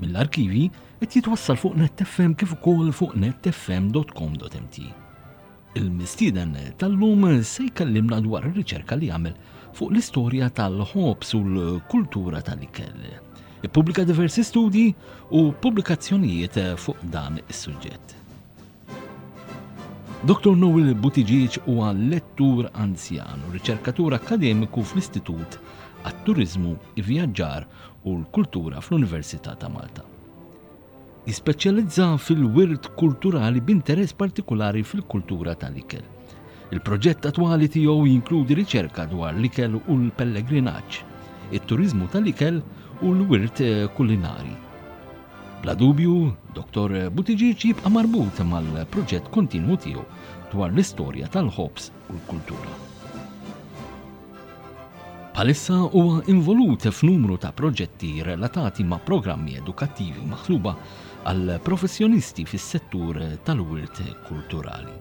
Mill-arkivji qed jitwassal fuq netfm kif ukoll fuq netfm.com.mt. Il-mistieden tal-lum se jkellimna dwar ir-riċerka li għamel fuq l-istorja tal-ħobs u l-kultura tal-ikel. Ippubblika diversi studji u pubblikazzjonijiet fuq dan is-suġġett. Dottor Noel Buttigieg huwa lettur anzjan u riċerkatur akkademiku fl-Istitut għat-Turiżmu, Ivvjaġġar u l-Kultura fl-Università ta' Malta. Jispeċjalizza fil-wirt kulturali b'interess partikulari fil-kultura tal-ikel. Il-proġett attwali tiegħu jinkludi riċerka dwar l-ikel u l-pellegrinaġġ, it-turiżmu tal-ikel u l-wirt eh, kulinari. Bla dubju, Dottor Buttigieg jibqa' marbut mal-proġett kontinwu tiegħu dwar l-istorja tal-ħobż u l-kultura. Bħalissa huwa involut f'numru ta' proġetti relatati ma' programmi edukattivi maħsuba għal professjonisti fis-settur tal-wirt kulturali.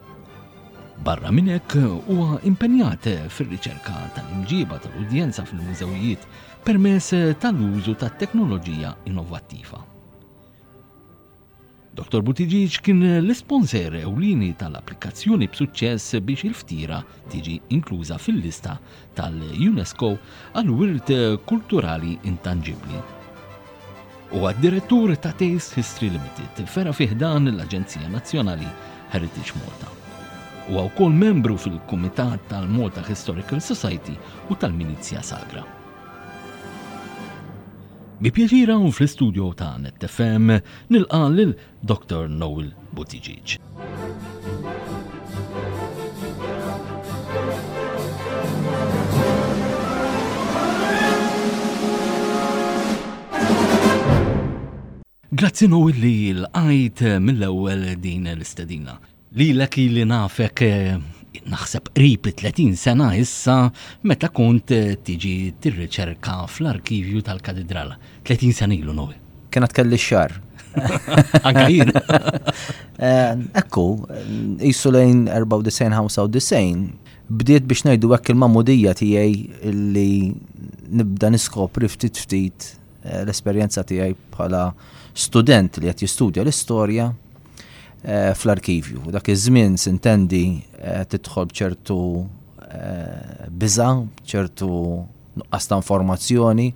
Barra minn hekk huwa impenjat fir-riċerka tal-imġiba tal-udjenza fil-mużewijiet permezz tal-użu tat-teknoloġija innovattiva. Dr. Buttigieg kien l-isponser ewlieni tal-applikazzjoni b'suċċess biex il-ftira tiġi inkluża fil-lista tal-UNESCO għal wirt kulturali intanġibbli. Huwa d-Direttur ta' Tales History Limited, fergħa fi ħdan l-Aġenzija Nazzjonali Heritage Malta. Huwa wkoll membru fil-Kumitat tal-Malta Historical Society u tal-Milizia Sagra. Bi pjaċir hawn fl-istudjo ta' Net FM nilqa' lil Dr. Noel Buttigieg. Grazzi Noel li l-għajt mill-ewwel din l-istedina. Lilek ili nafek naħseb qrib 30 sena issa meta kont tiġi tirriċerka fl-arkivju tal-katidral. 30 sena ilu nowi. Kena tkelli xar. Anka jien. Eh, ekku, jissu lejn 94-95 bdiet biex najdu għek il-mamudija tijaj li nibda niskopri ftit ftit eh, l-esperienza tijaj bħala student li għet jistudja l-istoria eh, fl-arkivju. Dak iż-żmien sintendi eh, tidħol b'ċertu eh, biża, b'ċertu nuqqas ta' informazzjoni,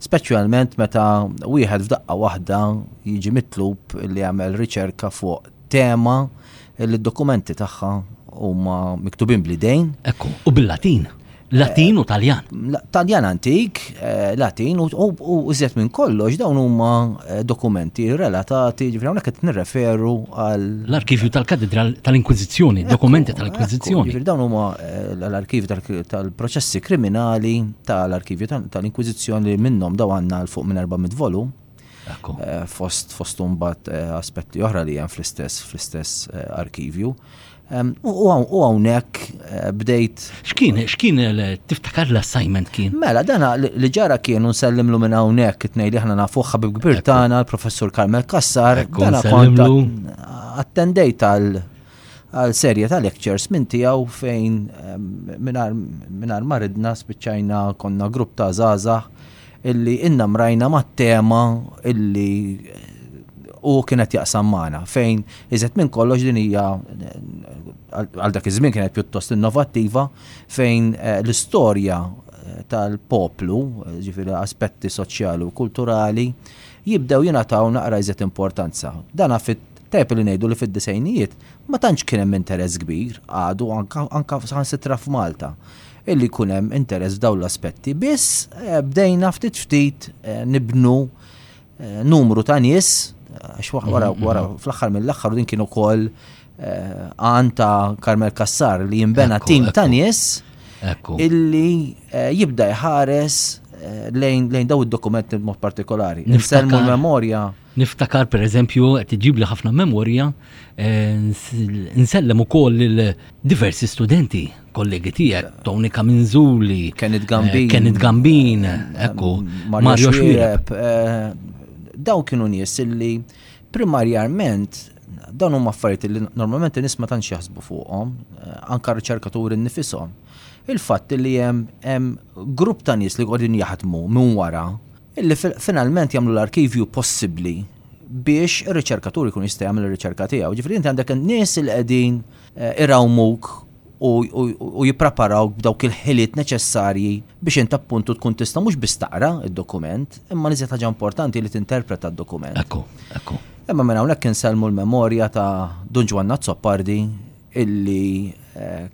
speċjalment meta wieħed f'daqqa waħda jiġi mitlub li jagħmel riċerka fuq tema li d-dokumenti tagħha huma miktubin bl-idejn. Ekku, u bil-Latin. Latin u Taljan. Taljan antik, eh, Latin u użet minn kollox dawn huma eh, dokumenti relatati, ġifri hawnhekk qed nirreferu għal l-arkivju tal-Katedra tal-Inkwiżizzjoni, dokumenti tal-Inkwiżizzjoni. Ġifri dawn huma eh, l-arkivju tal-proċessi kriminali tal-arkivju tal-Inkwiżizzjoni li minnhom daw għandna l fuq minn 400 volum. fost fost mbagħad eh, aspetti oħra li hemm fl-istess fl-istess eh, arkivju. U hawnhekk eh, bdejt. X'kien x'kien tiftakar l-assignment kien? Mela dana li ġara kien nsellimlu minn hawnhekk it-tnej li aħna nafu ħabib kbir tagħna l-professur Karmel Kassar. Dana kont attendejt għal għal serje ta' lectures minn tiegħu fejn minar maridna spiċċajna konna grupp ta' zaza illi inna mrajna ma' tema illi u kienet jaqsam maħna fejn iżet minn kollox din hija għal dak iż-żmien kienet pjuttost innovattiva fejn eh, l-istorja eh, tal-poplu, eh, ġifiri aspetti soċjali u kulturali, jibdew jingħataw naqra iżet importanza. Dana fit Tajjeb li ngħidu li fid-disgħinijiet ma tantx kien hemm interess kbir, għadu anke saħansitra f'Malta, illi jkun hemm interess f'dawn l-aspetti. Biss eh, bdejna ftit ftit eh, nibnu eh, numru ta' nies, għax wara mhm, wara mhm. fl-aħħar mill-aħħar din kien ukoll għan ta' Carmel Kassar li jimbena tim ta' nies illi jibda jħares lejn daw id-dokumenti mod partikolari. Nifselmu l-memorja. Niftakar pereżempju qed iġibli ħafna memorja nsellem ukoll lil diversi studenti kollegi tiegħek, Tony Kaminzuli, Kenneth Gambin, Kenneth Gambin, ekku, Mario Xwireb. Daw kienu nies li primarjarment dawn huma affarijiet li normalment nies ma tantx jaħsbu fuqhom, anke riċerkaturi nifishom. Il-fatt li hemm grupp ta' nies li qogħdin jaħdmu minn wara illi finalment jagħmlu l-arkivju possibbli biex ir-riċerkatur ikun jista' jagħmel ir-riċerka tiegħu. Ġifieri inti għandek nies li qegħdin eh, irawmuk u jippreparaw dawk il-ħiliet neċessarji biex int appuntu tkun tista' mhux biss taqra id-dokument, imma li ħaġa importanti li tinterpreta d-dokument. Ekku, ekku. Imma minn hawnhekk insellmu l-memorja ta' Dun Ġwanna Zoppardi illi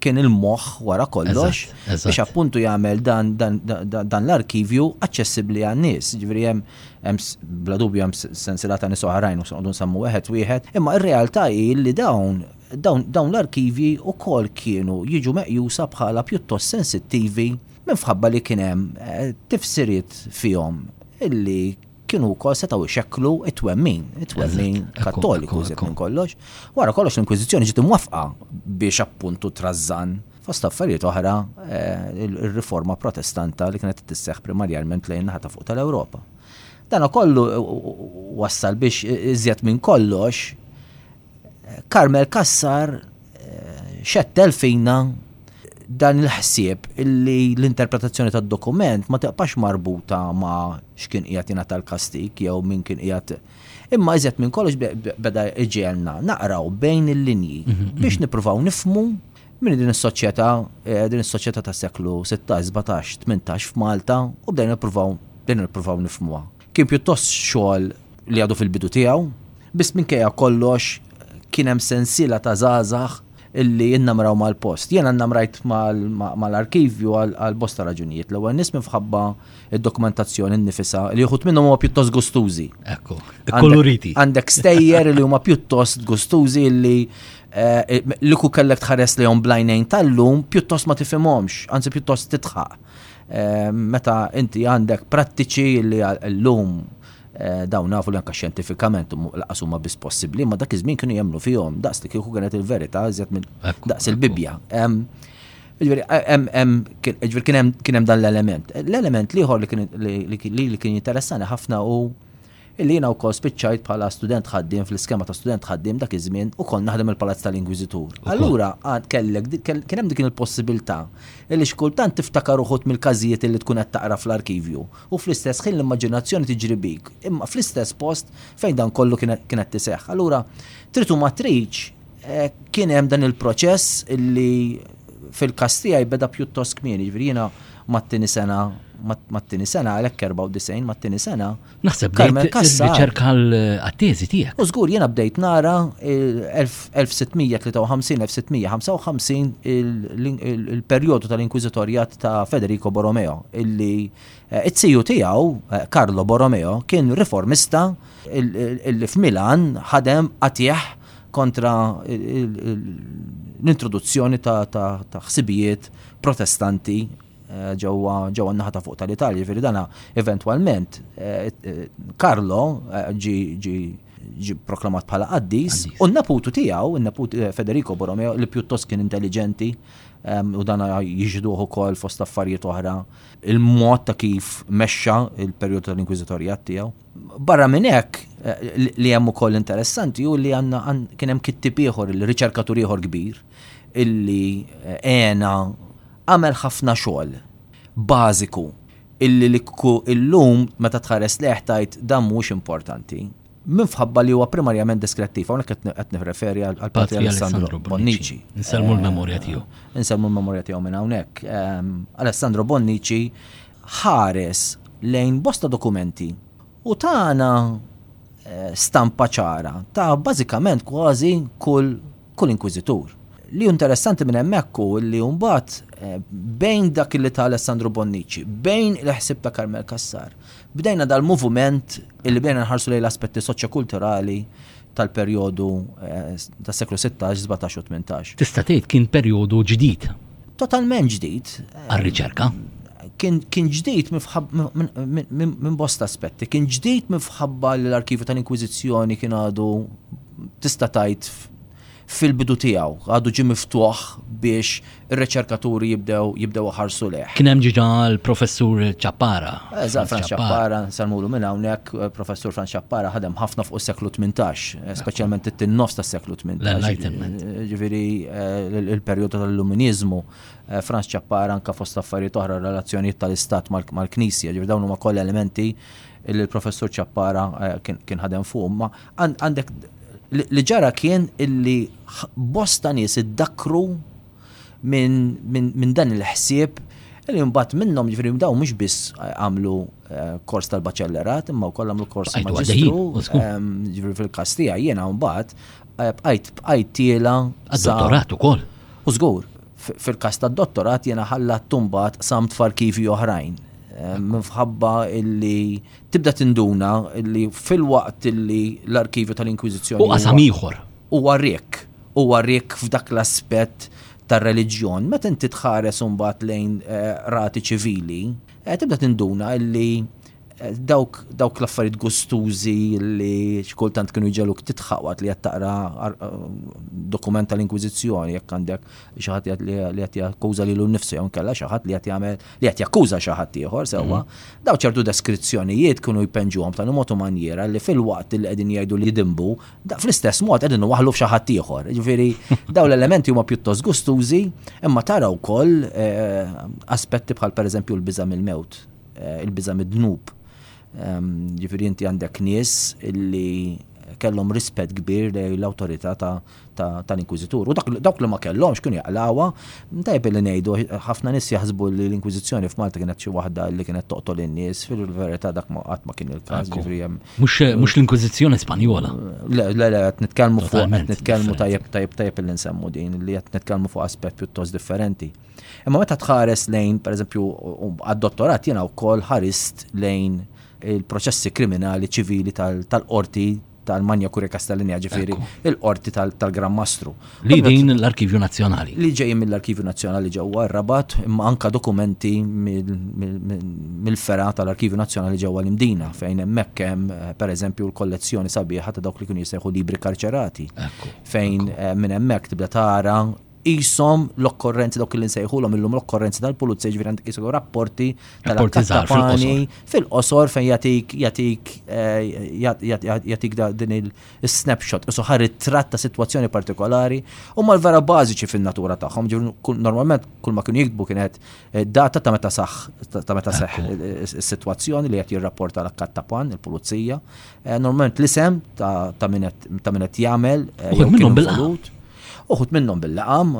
kien il-moħħ wara kollox biex appuntu jagħmel dan, dan, dan l-arkivju aċċessibbli għan-nies. Ġifieri hemm bla dubju hemm sensilata nies oħrajn u soqgħodu nsemmu wieħed wieħed, imma r-realtà hi li dawn dawn, dawn l-arkivji wkoll kienu jiġu meqjusa bħala pjuttost sensittivi minfħabba li kien hemm eh, tifsiriet fihom illi kienu wkoll setgħu jxekklu t-twemmin, it-twemmin Kattoliku żied minn kollox. Wara kollox l-Inkwiżizzjoni ġiet imwaffqa biex appuntu trażżan, fost affarijiet oħra, ir-riforma Protestanta li kienet qed isseħħ primarjarment lejn in-naħa ta' fuq tal-Ewropa. Dana kollu wassal biex iżjed minn kollox Carmel Kassar eh, xettel fina dan il-ħsieb illi l-interpretazzjoni tad dokument ma teqpax marbuta ma xkien qiegħed jingħata tal-kastik jew min kien qiegħed imma iżjed minn kollox beda iġelna naqraw bejn il-linji mhm, mhm. biex nippruvaw nifmu minn din is-soċjetà eh, din is-soċjetà tas-seklu 16, 17, 18 f'Malta u bdejna nippruvaw din nippruvaw nifmuha. Kien pjuttost xogħol li għadu fil-bidu tiegħu, biss minkejja kollox kien hemm sensiela ta' żgħażagħ illi innamraw mal-post. Jiena nnamrajt mal-arkivju għal bosta raġunijiet. L-ewwel nies minħabba id-dokumentazzjoni nnifisha li wħud minnhom huma pjuttost gustużi. Ekku, koloriti. Għandek stejjer li huma pjuttost gustużi li eh, li ku kellek tħares li jom blajnejn tal-lum pjuttost ma tifimomx, anzi pjuttost titħaq. Meta inti għandek prattiċi li llum dawn nafu li anka xjentifikament laqas huma biss possibbli, ma dak iż-żmien kienu jemmnu fihom daqs li kieku kienet il-verità iżjed minn daqs il-Bibbja. Ġifieri kien hemm dan l-element. L-element l-ieħor li kien interessani ħafna hu Illi jiena wkoll spiċċajt bħala student ħaddiem fl-iskema ta' student ħaddiem dak iż-żmien ukoll naħdem il-Palazz tal-Inkwiżitur. Allura għad kellek kien hemm dik il-possibilità illi xi kultant tiftakar uħud mill-każijiet illi tkun qed taqra fl-arkivju u fl-istess ħin l-immaġinazzjoni tiġri bik imma fl-istess post fejn dan kollu kien qed iseħħ. Allura trid u ma tridx, Eh, kien hemm dan il-proċess illi fil-kas tiegħi beda pjuttost kmieni, ġifieri jiena mat-tieni sena mat-tieni sena għalhekk 94 mat-tieni sena. Naħseb Carmel Kassa. Riċerka l-atteżi tiegħek. U żgur jiena bdejt nara 1653-1655 il-perjodu tal-inkwiżitorjat ta' Federico Borromeo illi eh, it-siju tiegħu eh, Carlo Borromeo kien riformista illi f'Milan ħadem qatih kontra l-introduzzjoni ta' ħsibijiet protestanti eh, ġewwa ġewwa naħa ta' fuq tal-Italja, ġifieri dana eventwalment eh, eh, Karlo ġi ġi ġi proklamat bħala qaddis u n-naputu tiegħu, n-naput Federico Borromeo li pjuttost kien intelligenti ehm, u dana jiġduħu kol fost affarijiet oħra il-mod ta' kif mexxa il-perjodu tal-inkwiżitorjat tiegħu. Barra minn hekk, li hemm ukoll interessanti hu li għandna kien hemm kittib ieħor, il-riċerkatur ieħor kbir, illi għena għamel ħafna xogħol bażiku illi li kku illum meta tħares leħ tajt dan mhux importanti. Minn fħabba li huwa primarjament diskrettiv, hawnhekk qed nirreferi għal Patri Alessandro Bonnici. Nselmu l-memorja tiegħu. Nselmu l-memorja tiegħu minn hawnhekk. Ehm, Alessandro Bonnici ħares lejn bosta dokumenti u tana stampa ċara ta' bażikament kważi kull kull inkwiżitur. Li hu interessanti minn hemmhekk hu li mbagħad bejn dak li ta' Alessandru Bonnici, bejn il-ħsieb ta' Karmel Cassar, bdejna dal-movument illi bdejna nħarsu lejn l-aspetti soċjokulturali tal-perjodu tas-seklu 16, 17 u 18. Tista' tgħid kien perjodu ġdid. Totalment ġdid. Għar-riċerka. Kien ġdid minn bosta aspetti. Kien ġdid minħabba li l-arkivju tal-Inkwiżizzjoni kien għadu tista' tgħid fil-bidu tiegħu, għadu ġie miftuħ biex ir-riċerkaturi jibdew iħarsu lejh. Kien hemm diġà l-Professur Ciappara. Eżatt, Franz Ciappara, nsellmulu minn hawnhekk, Professur Franz Ciappara ħadem ħafna fuq is-seklu tmintax, speċjalment it-tieni nofs tas-seklu tmintax. Ġifieri il-perjodu tal-Illuminiżmu, Franz Ciappara anke fost affarijiet oħra relazzjonijiet tal-Istat mal-Knisja, ġifieri dawn huma kollha elementi li l-Professur Ciappara kien ħadem fuqhom. Għandek li ġara kien illi bosta nies iddakru minn dan il-ħsieb li mbagħad minnhom ġifieri daw mhux biss għamlu eh, kors tal-baċellerat imma wkoll għamlu kors maġistru ehm, ġifieri fil-każ tiegħi jiena mbagħad eh, bqajt bqajt tiela dottorat ukoll. U żgur, fil-każ tad-dottorat jiena ħallat tumbat samt f'arkivi oħrajn eh, minħabba illi tibda tinduna li fil-waqt li l-arkivju tal-Inkwiżizzjoni. U qasam ieħor. Huwa rikk, huwa rikk f'dak l-aspett tar-reliġjon, meta inti tħares imbagħad lejn eh, rati ċivili, eh, tibda tinduna li eh, dawk dawk l-affarijiet gustużi li xkultant kienu jġeluk titħawat li qed taqra dokument tal-Inkwiżizzjoni jekk għandek xi ħadd li qed jakkuża lilu nnifsu jew nkella xi ħadd li qed jagħmel li qed jakkuża xi ħadd ieħor sewwa, mhm. daw ċertu deskrizzjonijiet kienu jpenġuhom ta' motu manjera li fil-waqt li qegħdin jgħidu li dimbu, fl-istess mod qegħdin waħlu f'xi ħadd ieħor. Ġifieri daw l-elementi huma pjuttost gustużi, imma tara wkoll eh, aspetti bħal pereżempju l-biża' mill-mewt, eh, il-biża' mid-dnub. Ehm, ġifieri inti għandek nies illi kellhom rispett kbir lejn l-awtorità ta' tal-Inkwiżitur. U dawk li ma kellhomx kienu jaqlawha, tajb li ngħidu ħafna nies jaħsbu li l-Inkwiżizzjoni f'Malta kienet xi waħda li kienet toqtol in-nies, fil-verità dak ma qatt ma kien il-każ. Mhux l-Inkwiżizzjoni Spanjola. Le, le, le, qed nitkellmu fuq qed nitkellmu tajjeb tajjeb tajjeb li nsemmu din li qed nitkellmu fuq aspett pjuttost differenti. Imma meta tħares lejn, pereżempju, għad-dottorat jiena wkoll ħarist lejn il-proċessi kriminali ċivili tal-qorti tal-Manja Kuri Kastellinja ġifiri il-qorti tal-Gran Mastru. Li din l-Arkivju Nazzjonali. Li ġej mill-Arkivju Nazzjonali ġewwa r-Rabat imma anka dokumenti mill-fera tal-Arkivju Nazzjonali ġewwa l-Imdina fejn hemmhekk hemm eh, pereżempju l-kollezzjoni sabiħa ta' dawk li kienu jisejħu libri karċerati. Fejn eh, minn hemmhekk tibda tara qishom l-okkorrenzi dawk li nsejħulhom illum l-okkorrenzi tal-pulizija ġifieri għandek qishom rapporti tal-kattapani fil-qosor fejn jagħtik jagħtik eh, jagħtik din il-snapshot isu ħar it-tratt ta' sitwazzjoni partikolari u mal-vera bażiċi fin-natura tagħhom ġifieri normalment kull ma kienu jiktbu kienet eh, data ta' meta saħ ta' meta seħ is-sitwazzjoni li qed jirrapporta l-kattapan il-pulizija eh, normalment l-isem ta' min qed jagħmel minnhom bil Uħut minnhom bil-laqam,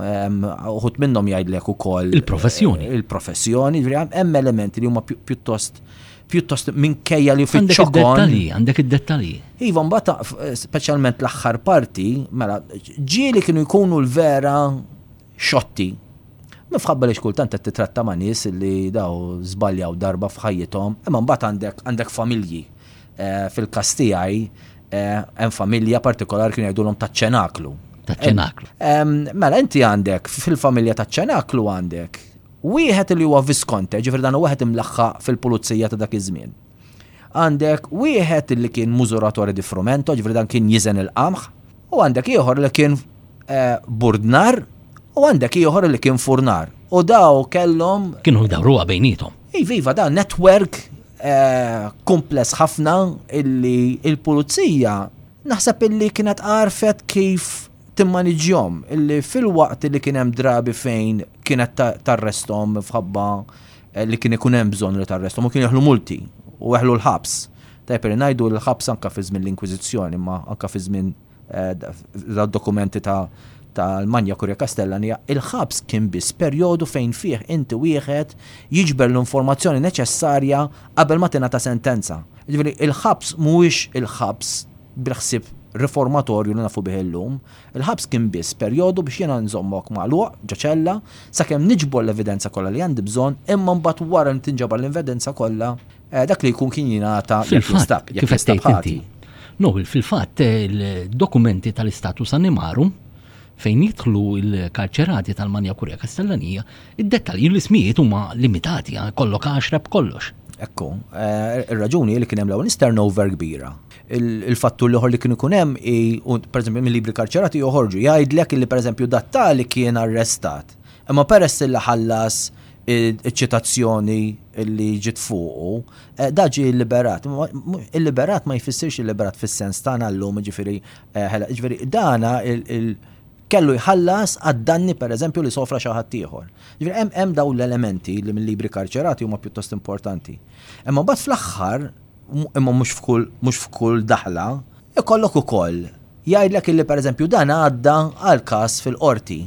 uħut minnhom jgħidlek ukoll. Il-professjoni. Il-professjoni, hemm elementi li huma pjuttost pjuttost minkejja li fiċ Għandek għandek id-dettalji. Iva, mbagħad speċjalment l-aħħar parti, mela, ġieli kienu jkunu l-vera xotti. Mifħabba li xkultant qed titratta ma' nies li daw żbaljaw darba f'ħajjithom, imma mbagħad għandek għandek familji Fil-każ tiegħi hemm familja partikolari kienu jgħidulhom taċ-ċenaklu. Taċ-ċenaklu. Mela inti għandek fil-familja taċ-ċenaklu għandek wieħed li huwa Viskonte, ġifier dan wieħed imlaħħa fil-pulizija ta' dak iż-żmien. Għandek wieħed li kien mużuratori di frumento, ġifier dan kien jiżen il-qamħ, u għandek ieħor li kien eh, burdnar u għandek ieħor li kien furnar. U daw kellhom. Kienu jdawruha bejnietom. Iva, iva, da network eh, kumpless ħafna illi il-pulizija naħseb illi kienet għarfet kif timmaniġjom illi fil-waqt li kien hemm drabi fejn kienet tarrestom fħabba eh, li kien ikun hemm bżonn li tarrestom u kien jeħlu multi u jeħlu l-ħabs. Tajper ngħidu l-ħabs anka fi żmien l-Inkwiżizzjoni ma anka fi żmien Dokumenti ta' tal-Manja Kurja Kastellanija, il-ħabs kien biss perjodu fejn fih inti wieħed jiġber l-informazzjoni neċessarja qabel ma tingħata sentenza. Jiġifieri il-ħabs mhuwiex il-ħabs bil-ħsieb riformatorju li nafu bih illum. Il-ħabs kien biss perjodu biex jiena nżommok magħluq ġo ċella sakemm niġbor l-evidenza kollha li għandi bżonn imma mbagħad wara li tinġabar l-evidenza kollha Eh, dak li jkun kien jingħata fil-fatt kif qed inti. No, fil-fatt eh, il-dokumenti tal-istatus animarum fejn jidħlu il-karċerati tal-Manja Kurja Kastellanija, id-dettalji l-ismijiet huma limitati, eh, kollok għaxra b'kollox. Ekku, il-raġuni li kien hemm l-ewwel turnover kbira. Il-fattur liħor li kien ikun hemm, pereżempju mill-libri karċerati joħorġu, jgħidlek li pereżempju dattali kien arrestat. Imma peress li ħallas iċ-ċitazzjoni li ġiet fuqu, eh, da ġi liberat. Il-liberat ma jfissirx il-liberat fis-sens tagħna llum, ġifieri eh, ġifieri dana il- kellu jħallas għad-danni per eżempju li sofra xi ħadd ieħor. Ġifieri hemm hemm dawn l-elementi li mill-libri karċerati huma pjuttost importanti. Imma mbagħad fl-aħħar imma mhux f'kull mhux f'kull daħla, ikollok ukoll jgħidlek illi pereżempju dan għadda għal każ fil-qorti.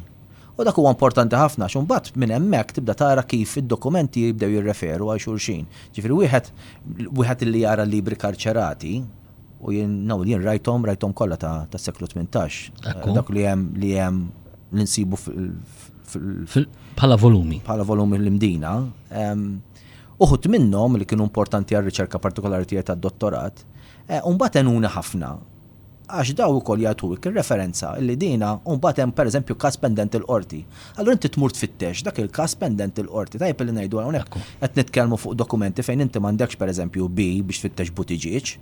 U dak huwa importanti ħafna għax imbagħad minn hemmhekk tibda tara kif id-dokumenti jibdew jirreferu għal xulxin. Ġifieri wieħed wieħed li jara l-libri karċerati, u jien ngħid jien rajthom rajthom kollha tas-seklu tmintax, dawk li hemm li hemm li nsibu fil bħala volumi. Bħala volumi l-imdina. Uħud minnhom li kienu importanti għar-riċerka partikolari tiegħi tad-dottorat, u mbagħad għenuni ħafna għax dawn ukoll jagħtuk ir-referenza li dina u mbagħad hemm pereżempju każ pendenti l-Qorti. Allura inti tmur tfittex dak il-każ pendenti l-Qorti. Tajjeb illi ngħidu hawnhekk qed nitkellmu fuq dokumenti fejn inti m'għandekx pereżempju bee biex tfittex butiġieġ.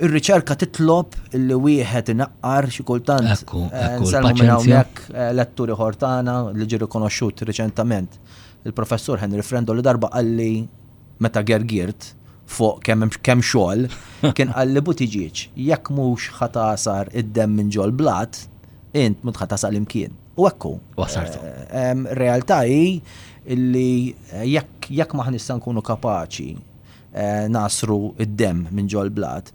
Ir-riċerka titlob illi wieħed inaqqar xi kultant nsellmu minn hawnhekk lettur ieħor tagħna li ġie rikonoxxut riċentament, il-Professur Henry Frendo li darba qalli meta gergiert fuq kemm hemm kemm xogħol, kien qalli Buttigieg, jekk mhux ħa tagħsar id-demm minn ġol-blat, int mhux ħa tasal imkien. U hekk hu. Wasartu. Realtà hi li jekk jekk ma ħnissa nkunu kapaċi nasru id-demm minn ġol-blat,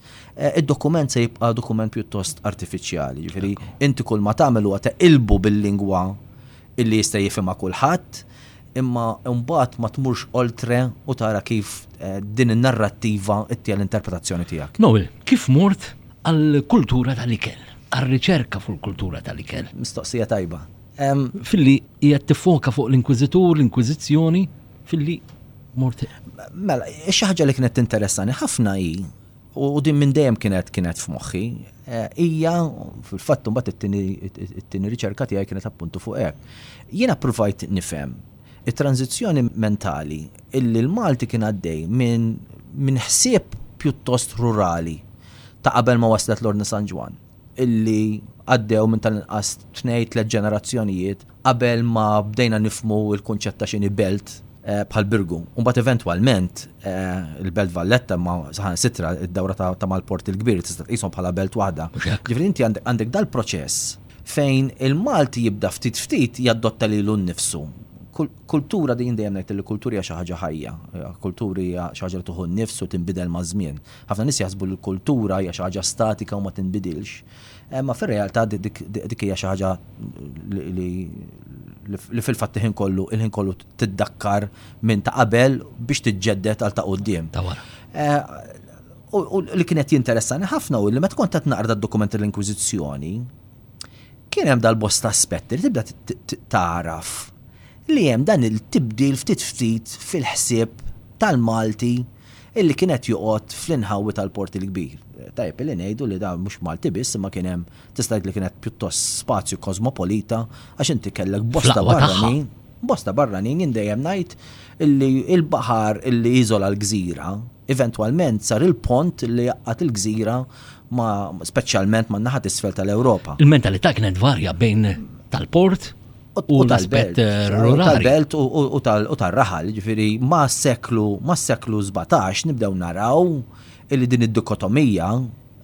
id-dokument se jibqa' dokument pjuttost artifiċjali. Jiġifieri inti kull ma tagħmel huwa teqilbu bil-lingwa illi jista' jifhimha kulħadd, imma mbagħad ma tmurx oltre u tara kif din in-narrattiva ttiegħi l-interpretazzjoni tiegħek. Noel, kif mort għall-kultura tal-ikel, għar-riċerka fuq il-kultura tal-ikel? Mistoqsija tajba. Filli qiegħed tiffoka fuq l-Inkwiżitur, l-Inkwiżizzjoni, filli mort. Mela, xi ħaġa li kienet tinteressani ħafna hi u din minn dejjem kienet kienet f'moħħi, eh, hija fil-fatt mbagħad it-tieni riċerka tiegħi kienet appuntu fuq hekk. Jiena provajt nifhem it-tranzizzjoni mentali illi l-Malti kien għaddej minn min ħsieb pjuttost rurali ta' qabel ma waslet l-Ordni San Ġwan. illi għaddew minn tal-inqas tnejn tliet ġenerazzjonijiet qabel ma bdejna nifhmu l-kunċett ta' x'inhi belt eh, bħal Birgu. Mbagħad eventwalment eh, il-Belt Valletta ma saħansitra id-dawra ta' mal-Port il-Kbir tista' tqishom bħala belt waħda. Ġifieri inti għandek dal-proċess fejn il-Malti jibda ftit ftit jaddotta lilu nnifsu kultura din dejjem ngħid li kulturi hija xi ħaġa ħajja, kulturi hija xi ħaġa li tuħu nnifsu tinbidel maż-żmien. Ħafna nies jaħsbu li l-kultura hija xi ħaġa statika u ma tinbidilx, imma fir-realtà dik hija xi ħaġa li fil-fatt il-ħin kollu il-ħin kollu tiddakkar minn ta' qabel biex tiġġedded għal ta' quddiem. Ta' wara. Eh, u li kienet jinteressani ħafna u li meta kont qed naqra d-dokumenti l-Inkwiżizzjoni, kien hemm dal-bosta aspetti li tibda taraf li hemm dan il-tibdil ftit ftit fil-ħsieb tal-Malti illi kien qed joqgħod fl-inħawi tal-Port il-Kbir. Tajjeb illi ngħidu li dan mhux Malti biss imma kien hemm tista' tgħid li kien qed pjuttost spazju kosmopolita għax inti kellek bosta barranin, bosta barranin jien dejjem ngħid illi l-baħar illi jiżola l-gżira eventwalment sar il-pont li jaqgħad il-gżira ma speċjalment man-naħa t'isfel tal-Ewropa. Il-mentalità kienet varja bejn tal-port u tal-belt tal-belt u tal-raħal, ġifiri ma' seklu ma' seklu 17 nibdew naraw illi din id-dikotomija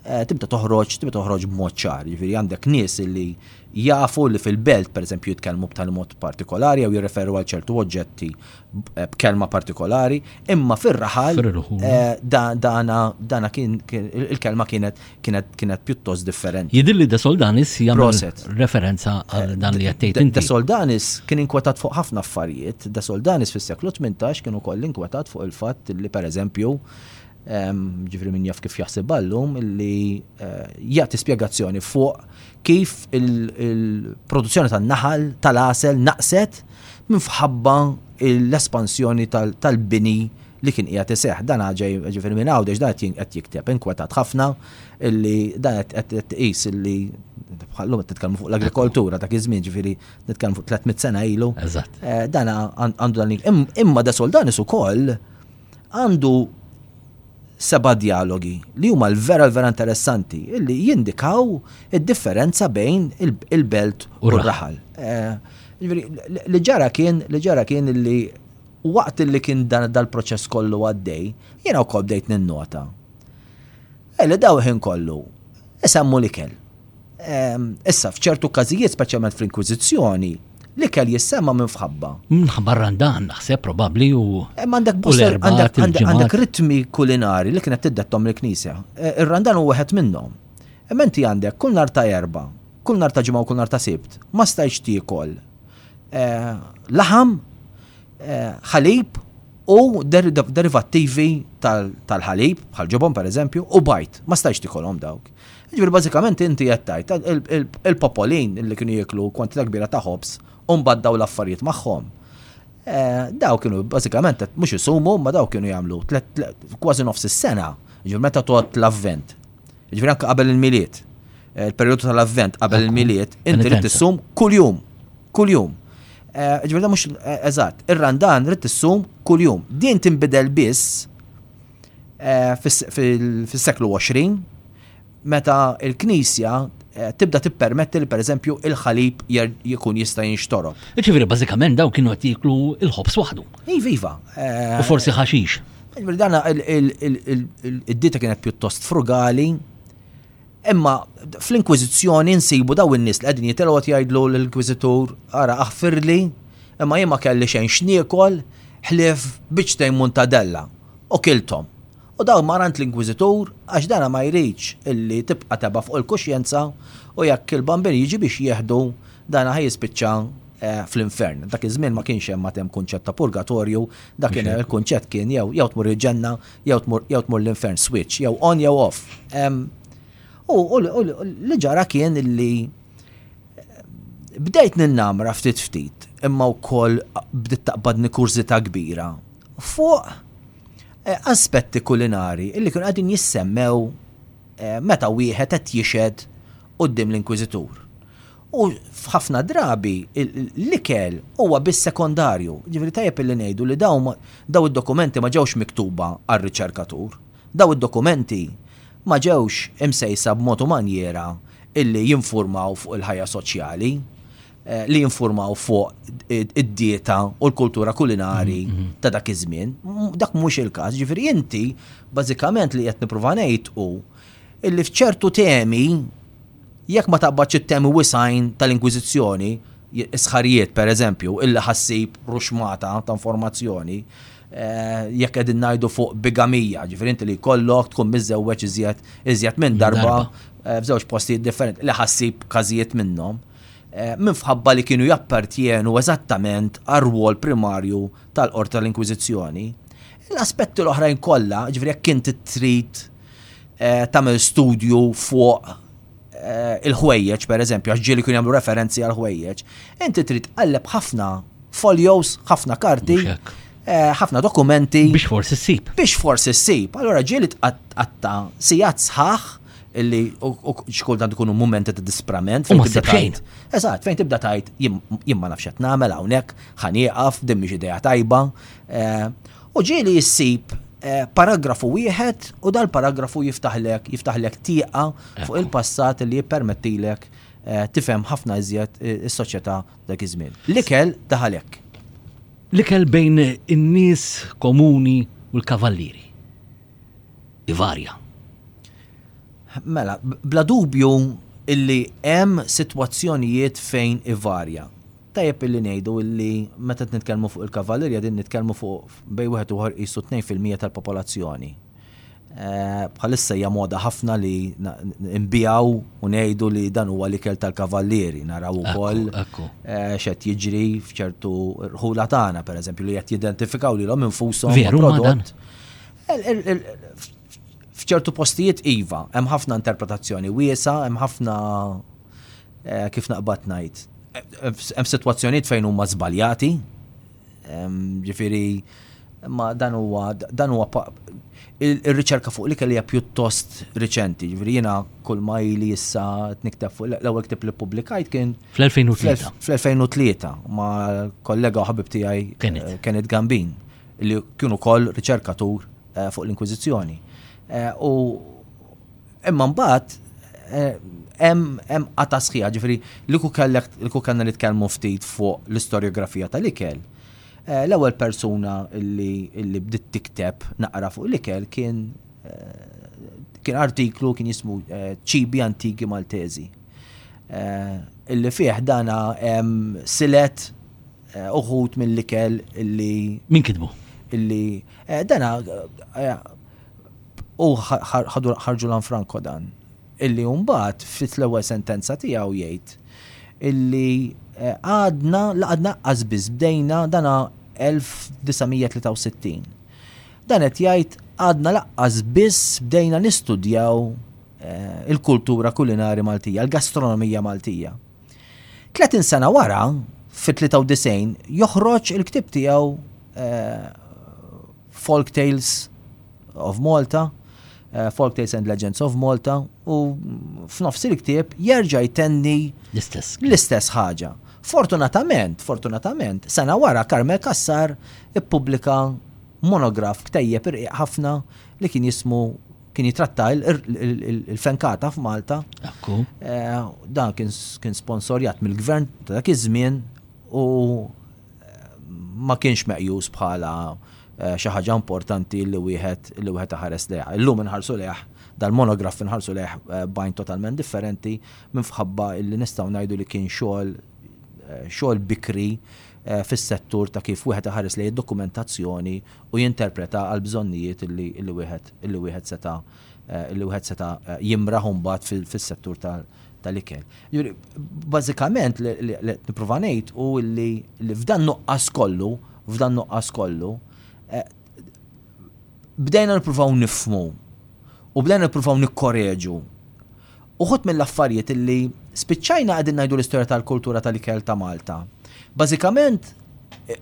eh, tibda toħroġ tibda toħroġ b'mod ċar, ġifiri għandek nies illi jafu li fil-belt pereżempju jitkellmu b'tali mod partikolari jew jirreferu għal ċertu oġġetti eh, b'kelma partikolari, imma fir-raħal eh, dana kien il-kelma kienet kienet kienet pjuttost differenti. Jidil li De Soldanis jagħmel referenza għal eh, dan li qed tgħid De Soldanis kien inkwetat fuq ħafna affarijiet. De Soldanis fis-seklu 18 kien ukoll inkwetat fuq il-fatt li pereżempju ehm, ġifri min jaf kif jaħseb għallum li eh, jagħti spjegazzjoni fuq kif il-produzzjoni tan-naħal tal-għasel naqset minħabba l-espansjoni tal-bini li kien qiegħed iseħħ. Dan ġej ġifieri minn għawdex dan qed jikteb inkwetat ħafna illi dan qed tqis illi bħallum qed titkellmu fuq l-agrikoltura dak iż-żmien ġifieri nitkellmu fuq 300 sena ilu. Eżatt. Eh, dan għandu dan imma da soldanis ukoll għandu seba' djalogi li huma l-vera l-vera interessanti li jindikaw id-differenza bejn il-belt u r-raħal. Li ġara kien li ġara kien li waqt li kien dan dal-proċess kollu għaddej, jiena wkoll bdejt ninnota. Li daw ħin kollu isemmu l-ikel. Issa, f'ċertu każijiet, speċjalment fl-Inkwiżizzjoni, l-ikel jissema minn fħabba. Minħabba randan, naħseb, probabli u. Eh, għandek bussel, għandek ritmi kulinari li kienet tiddettom l-knisja. Eh, Ir-randan u wieħed minnhom. Eh, menti għandek kull nar ta' erba, kull nar ta' ġimgħa u kull nar ta' sibt, ma stajx tiekol laħam, ħalib u derivattivi tal-ħalib, bħal ġobon per eżempju, u bajt, ma stajx tikolhom dawk. Jiġifieri bażikament inti qed tgħid il-popolin li kienu jieklu kwantità kbira ta' ħobż u mbagħad dawn l-affarijiet magħhom. Daw kienu bażikament qed mhux isumu imma daw kienu jagħmlu kważi nofs is-sena, jiġifieri meta tgħodd l-Avvent. Jiġifieri anke qabel il-Milied, il-perjodu tal-Avvent qabel il-Milied, inti trid issum kuljum, kuljum. Jiġifieri dan mhux eżatt, ir-Randan trid issum kuljum. Din tinbidel biss eh, fis-seklu 20 meta il-Knisja eh, tibda tippermetti li pereżempju il-ħalib jkun jista' jinxtorob. Ġifieri bażikament dawn kienu qed jieklu il-ħobs waħdu. Iva, iva. Eh, U forsi ħaxix. Dana id-dieta kienet pjuttost frugali, Imma fl-inkwiżizzjoni nsibu daw in-nies li qegħdin jitilgħu qed jgħidlu l-inkwiżitur ara aħfirli imma jien ma kelli xejn x'niekol ħlief biċċtejn muntadella u kilthom. U daw mar għand l-inkwiżitur għax dana ma jridx illi tibqa' tebgħa fuq il-kuxjenza u jekk il-Bambin jiġi biex jieħdu dana ħa jispiċċa eh, fl-infern. Dak iż-żmien ma kienx hemm hemm kunċett ta' purgatorju, dak il-kunċett kien jew jew tmur il-ġenna Jew tmur jew tmur l-infern switch, jew on jew off. U li ġara kien li bdejt ninnamra ftit ftit imma wkoll bdiet taqbadni kurżità kbira fuq eh, aspetti kulinari li kienu qegħdin jissemmew eh, meta wieħed qed jixed qudiem l-inkwiżitur. U f'ħafna drabi l-ikel huwa biss sekondarju. Jiġifieri tajjeb illi ngħidu li dawn ma, dawn id-dokumenti ma ġewx miktuba għar-riċerkatur. Dawn id-dokumenti ma ġewx imsejsa b'mod u manjiera illi jinfurmaw fuq il-ħajja soċjali, li jinfurmaw fuq id-dieta u l-kultura kulinari ta' dak iż-żmien. Dak mhux il-każ. Jiġifieri inti bażikament li qed nipprova ngħid hu illi f'ċertu temi, Jekk ma taqbadx it-temi wisgħin tal-Inkwiżizzjoni, stħarrijiet, per eżempju, illi ħa ssib ruxmata ta' informazzjoni, jekk qegħdin ngħidu fuq bigamija, ġifieri inti li jkollok tkun miżżewweġ iżjed iżjed minn darba f'żewġ postijiet differenti, li ħa ssib każijiet minnhom, minfħabba li kienu jappartjenu eżattament għar-rwol primarju tal-qorti tal-Inkwiżizzjoni, l-aspetti l-oħrajn kollha, ġifieri jekk inti trid tagħmel studju fuq il-ħwejjeġ, per eżempju, għax ġieli kien jagħmlu referenzi għal ħwejjeġ, inti trid qalleb ħafna folios, ħafna karti, Eh, ħafna dokumenti. Biex forsi s-sib. Biex forsi s-sib. Allora ġieli tqatta sijat sħaħ illi u xkol dan tkunu momenti ta' disprament. U ma xejn. Eżatt, fejn tibda tajt jimma nafxet namel hawnhekk, ħanieqaf, dimmi ideja tajba. Eh, U ġieli issib eh, paragrafu wieħed u dal-paragrafu jiftaħlek jiftaħlek tieqa fuq il-passat li jippermettilek eh, tifhem ħafna iżjed eh, is-soċjetà dak iż-żmien. L-ikel daħalek. L-ikel bejn in-nies komuni u l-kavallieri. Ivarja. Mela, bla dubju illi hemm sitwazzjonijiet fejn ivarja. Tajjeb illi ngħidu illi meta qed nitkellmu fuq il-kavallerja qegħdin nitkellmu fuq bejn wieħed u ieħor qisu tnejn fil-mija tal-popolazzjoni. Bħalissa hija moda ħafna li nbiegħu u ngħidu li dan huwa l-ikel tal-kavallieri, naraw ukoll x'qed jiġri f'ċertu rħula tagħna, pereżempju li qed jidentifikaw lilhom infushom ma' prodott. F'ċertu postijiet iva, hemm ħafna interpretazzjoni wiesa, hemm ħafna Eh, kif naqbad ngħid. Hemm sitwazzjonijiet fejn huma żbaljati. Ġifieri ma dan huwa dan huwa ir-riċerka fuq li kelli pjuttost riċenti. Ġifieri jiena kull ma ili issa nikteb fuq l-ewwel ktib li pubblikajt kien fl-2003. Fl-2003 ma kollega u ħabib tiegħi eh, Kenneth Gambin li kienu kol riċerkatur eh, fuq l-Inkwiżizzjoni. U Imma mbagħad eh, hemm qata sħiħa, ġifieri li ku kellek li ku kellna nitkellmu ftit fuq l-istorjografija tal-ikel. Eh, l-ewwel persuna li bdiet tikteb naqra fuq l-ikel kien eh, kien artiklu kien jismu ċibi antiki Maltezi. Illi fih dana hemm silet uħut mill-ikel illi. Min kitbu? Illi dana U ħarġu Lanfranco dan. Illi mbagħad fl-ewwel sentenza tiegħu jgħid illi għadna għadna qqas biss bdejna dana 1963. Dan qed jgħid għadna laqqas biss bdejna nistudjaw eh, il-kultura kulinari Maltija, il-gastronomija Maltija. 30 sena wara, fit-93, joħroġ il-ktib tiegħu eh, Folk Tales of Malta, eh, Folk Tales and Legends of Malta, u f'nofs il-ktieb jerġa' jtenni l-istess l-istess ħaġa. Fortunatament, fortunatament, sena wara Carmel Kassar ippubblika monograf ktejjeb irqiq ħafna li kien jismu kien jitratta il-fenkata f'Malta. Akku. Eh, dan kien sponsorjat mill-gvern ta' dak iż-żmien u ma kienx meqjus bħala xi ħaġa importanti li wieħed li wieħed iħares lejha. Illum inħarsu lejh dal-monograff inħarsu lejh eh, bajn totalment differenti minfħabba illi nistgħu ngħidu li kien xogħol eh, xogħol bikri eh, fis-settur ta' kif wieħed iħares lejn id-dokumentazzjoni u jinterpreta għal bżonnijiet illi wieħed illi wieħed seta' illi wieħed seta' jimraħ mbagħad fis-settur tal- tal-ikel. Ġuri, bażikament li nipprova ngħid u li f'dan nuqqas kollu, f'dan nuqqas kollu, eh, bdejna nippruvaw nifmu u bdejna nippruvaw nikkoreġu. Uħut mill-affarijiet illi spiċċajna qegħdin ngħidu l-istorja tal-kultura tal-ikel ta' Malta. Bażikament eh,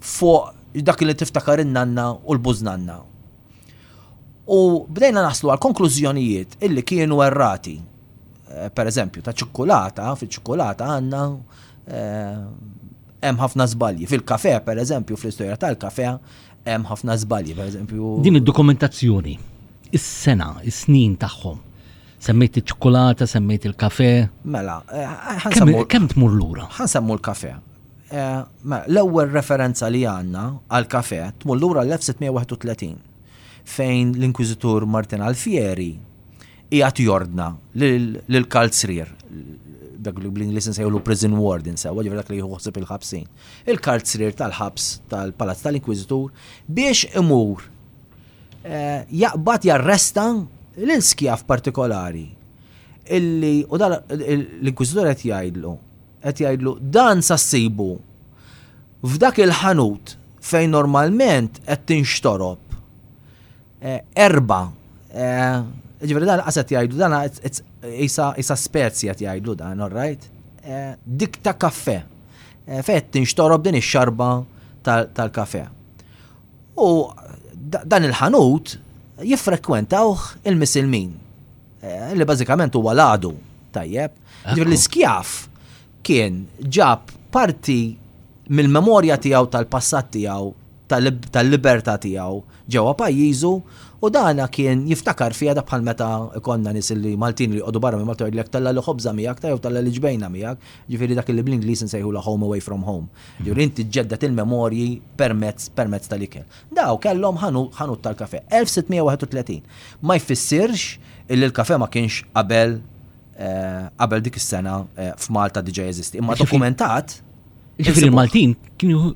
fuq dak li tiftakar in-nanna u l-bużnanna. U bdejna naslu għal konklużjonijiet illi kienu errati. Eh, per eżempju, ta' ċikkulata, fi ċikkulata għanna eh, hemm ħafna żbalji. Fil-kafe, per eżempju, fl-istorja tal-kafe, hemm ħafna żbalji, per eżempju. Din id-dokumentazzjoni, is-sena, is-snin tagħhom. Semmejt iċ-ċikkulata, semmejt il-kafe. Mela, eh, kemm tmur lura? Ħansemmu l-kafe. Mela, l-ewwel referenza li għandna għal kafè tmur lura l-1631 fejn l-Inkwiżitur Martin Alfieri qiegħed jordna lil kalzrier dak bl-Ingliż insejħulu prison warden sewwa, ġifier dak li jħossib il-ħabsin. Il-kartzrier tal-ħabs tal-Palazz tal-Inkwiżitur biex imur eh, jaqbad jarresta lil skjav partikolari illi u l-Inkwiżitur qed jgħidlu Qed jgħidlu, dan sa ssibu f'dak il-ħanut fejn normalment qed tinxtorob eh, erba. Eh, ġifieri dan qas qed jgħidu dan isa spezja qed jgħidu dan, all right? Eh, dik ta' kafe. Fejn tinxtorob din ix-xarba tal-kafe. U dan il-ħanut jiffrekwentawh il-misilmin, li bażikament huwa l-għadu tajjeb. Ġifieri l-iskjav kien ġab parti mill-memorja tiegħu tal-passat tiegħu, tal-libertà tiegħu ġewwa pajjiżu u dana kien jiftakar fiha dak bħal meta jkollna nies li Maltin li joqogħdu barra minn Malta u jgħidlek tella' li ħobża miegħek ta' jew tella' li ġbejna miegħek, ġifieri dak li bl-Ingliż insejħulha home away from home. Ġifieri inti ġġedded il-memorji permezz permezz tal-ikel. Daw kellhom ħanut tal-kafè. 1631. Ma jfissirx illi l-kafè ma kienx qabel qabel dik is-sena f'Malta diġa jeżisti. Imma dokumentat. Ġifri Maltin kienu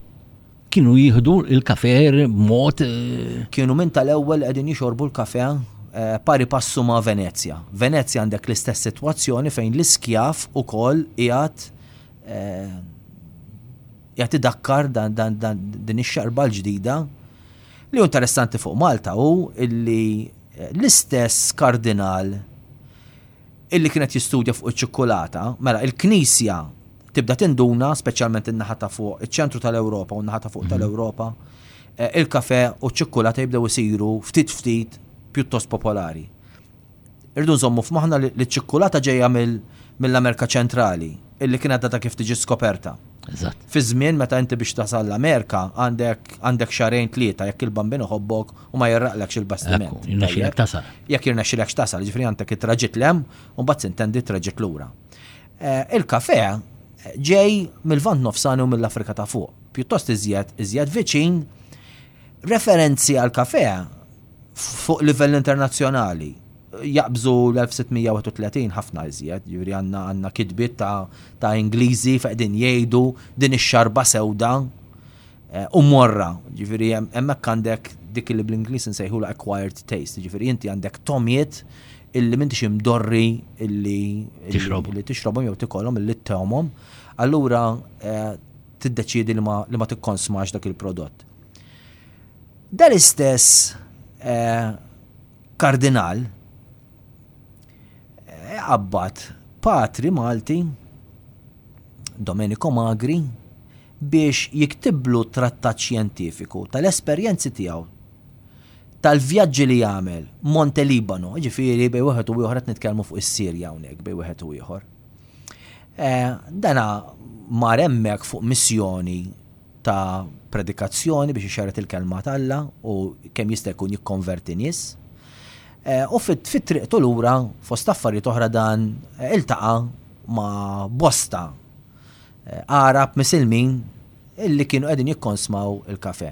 kienu jihdu il-kafe b'mod. Kienu minn tal-ewwel qegħdin jixorbu l-kafe Eh, pari passu ma' Venezia. Venezia għandek l-istess situazzjoni fejn l-iskjaf u kol jgħat eh, jgħat idakkar din ix-xarba l-ġdida Li hu interessanti fuq Malta hu illi eh, l-istess kardinal illi kienet jistudja fuq iċ-ċikkulata, mela il-Knisja tibda tinduna, speċjalment in-naħa ta' fuq iċ-ċentru tal-Ewropa u n-naħa ta' fuq mhm. tal-Ewropa, eh, il-kafe u ċ-ċikkulata jibdew isiru ftit ftit pjuttost popolari. Irridu nżommu f'moħħna li ċ-ċikkulata ġejja mill-Amerika Ċentrali, illi kienet għadha kif tiġi skoperta. Eżatt. Fi żmien meta inti biex tasal l-Amerika għandek xarejn tlieta jekk il-bambin iħobbok u ma jirraqlekx il-bastiment. Jirnexxilek tasal. Jekk jirnexxilek tasal, ġifri għandek it-traġitt lem u mbagħad tintendi t-traġitt lura. Eh, il-kafe ġej mill-vant nofsani u mill-Afrika ta' fuq, pjuttost iżjed iżjed viċin Referenzi għal kafe fuq livell internazzjonali jaqbżu l-1631 ħafna iżjed, juri għanna għanna kidbit ta', ta Ingliżi feqdin jgħidu din ix-xarba sewda eh, u morra, ġifiri hemmhekk għandek dik li bl-Ingliż nsejħu acquired taste, ġifiri inti għandek tomiet illi mintix imdorri illi li tixrobhom jew tikolhom illi t-tomom, allura eh, tiddeċiedi li ma tikkonsmax dak il-prodott. Dal-istess eh, kardinal eh, qabbat patri Malti Domenico Magri biex jiktiblu trattat xjentifiku tal-esperjenzi tiegħu tal-vjaġġi li jagħmel Monte Libano, ġifieri bej wieħed u ieħor qed nitkellmu fuq is-Sirja hawnhekk bej wieħed u ieħor. Eh, dana mar hemmhekk fuq missjoni ta' predikazzjoni biex ixerret il-kelma ta' Alla u kemm jista' jkun jikkonverti nies. Eh, u fit-triqtu lura fost affarijiet oħra dan eh, iltaqa' ma' bosta eh, Arab misilmin illi kienu qegħdin jikkonsmaw il-kafe.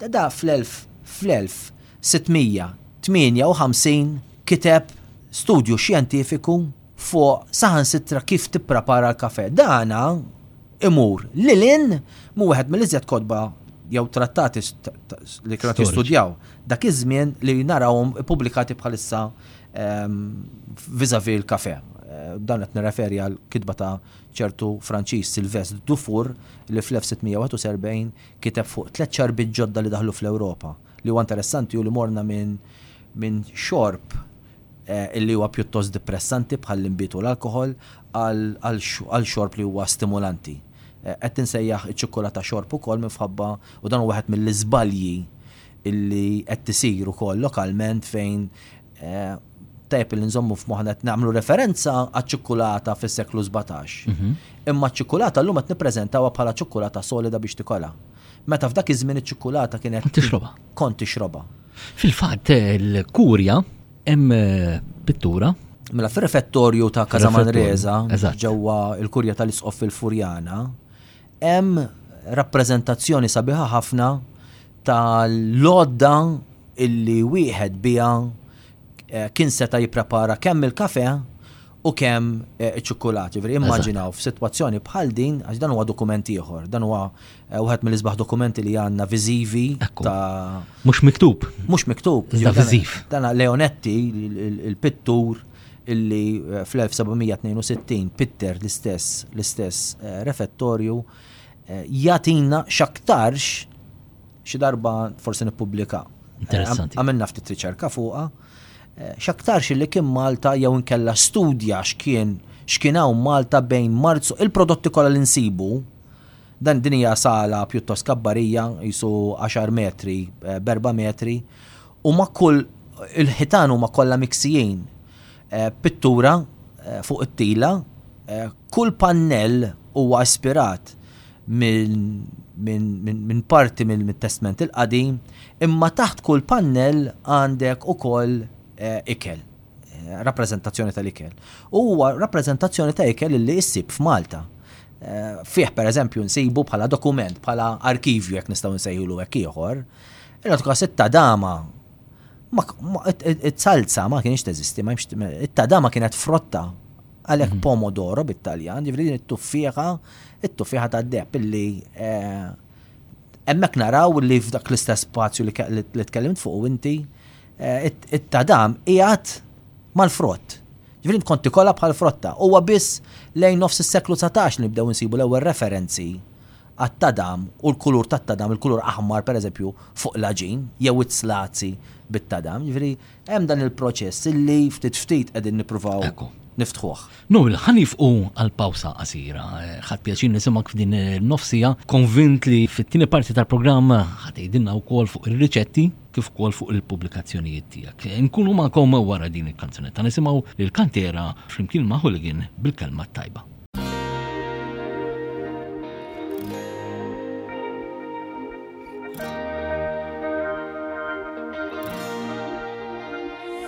Da fl-1658 kiteb studju xjentifiku fuq saħansitra kif tipprepara l-kafe. Dana imur lil in mu wieħed mill-iżjed kodba jew trattati li kienu jistudjaw dak iż-żmien li narawhom ippubblikati bħalissa ehm, vizavi l-kafe. Eh, dan qed nirreferi għal kitba ta' ċertu Franċiż Sylvestre Dufour li fl-1671 kiteb fuq tliet ċarbit ġodda li daħlu fl-Ewropa. Li huwa interessanti u li morna minn min xorb li huwa pjuttost dipressanti bħall-inbid u l-alkoħol, għal xorb li huwa stimulanti. Qed tinsejjaħ iċ-ċikkulata xorb ukoll minfħabba u dan huwa wieħed mill-iżbalji li qed isir ukoll lokalment fejn tajjeb li nżommu f'moħħna qed nagħmlu referenza għaċ-ċikkulata fis-seklu sbatax. Imma ċ-ċikkulata llum qed nippreżentawha bħala ċikkulata solida biex tikolha. Meta f'dak iż-żmien iċ-ċikkulata kienet. Kont tixrobha. Kont tixrobha. Fil-fatt, il-Kurja hemm pittura Mela fir-refettorju ta' Casa Manresa, ġewwa il-Kurja tal-Isqof fil-Furjana, hemm rappreżentazzjoni sabiħa ħafna tal-lodda illi wieħed biha eh, kien seta' jipprepara kemm il-kafe u kemm eh, iċ-ċikkulat. Ġifieri immaġinaw f'sitwazzjoni bħal din, għax dan huwa dokument ieħor, dan huwa Wieħed mill-isbaħ dokumenti li għandna viżivi ta' mhux miktub. Mhux miktub. Iżda viżiv. Dana Leonetti, il-pittur illi eh, fl-1762 pitter l-istess l-istess eh, refettorju eh, jatina xaktarx xi darba forsi nippubblika. Interessanti. Għamilna ftit riċerka fuqha. Xaktarx illi kien Malta jew inkella studja x'kien x'kien hawn Malta bejn Marzu il-prodotti kollha li nsibu Dan din hija sala pjuttost kabbarija, qisu għaxar metri b'erba' metri, u ma' kull il-ħitan huma kollha miksijin. Pittura fuq it-tila, kull pannell huwa ispirat minn parti mit-Testment il-Qadim, imma taħt kull pannell għandek ukoll ikel, rappreżentazzjoni tal-ikel. U huwa rappreżentazzjoni ta' ikel li ssib f'Malta. Fih pereżempju nsibu bħala dokument, bħala arkivju jekk nistgħu nsejħulu hekk ieħor, il-otkas it-tadama it-salza ma kienx teżisti, it-tadama kienet frotta għalhekk mhm. pomodoro bit-Taljan, ġifri din it-tuffieħa, it-tuffieħa ta' depp illi eh, hemmhekk naraw li f'dak l-istess spazju li tkellimt fuq inti it-tadam qiegħed mal-frott. Ġifieri tkun tikolha bħal frotta. Huwa biss lejn nofs is-seklu 19 li nibdew insibu l-ewwel referenzi għat-tadam u l-kulur tat-tadam, il-kulur aħmar pereżempju fuq l-għaġin jew it-slazzi bit-tadam. Ġifieri hemm dan il-proċess illi ftit ftit qegħdin nippruvaw niftħuh. Noel, ħa nieqfu għal pawsa qasira. Ħadt pjaċir nisimgħek f'din in-nofsija. Konvint li fit-tieni parti tal-programm ħa tgħidilna wkoll fuq ir-riċetti. kif ukoll fuq il-pubblikazzjonijiet tiegħek. Inkunu magħkom wara din il-kanzunetta. Nisimgħu lil Kantera flimkien ma' Hooligan bil-kelma t-tajba.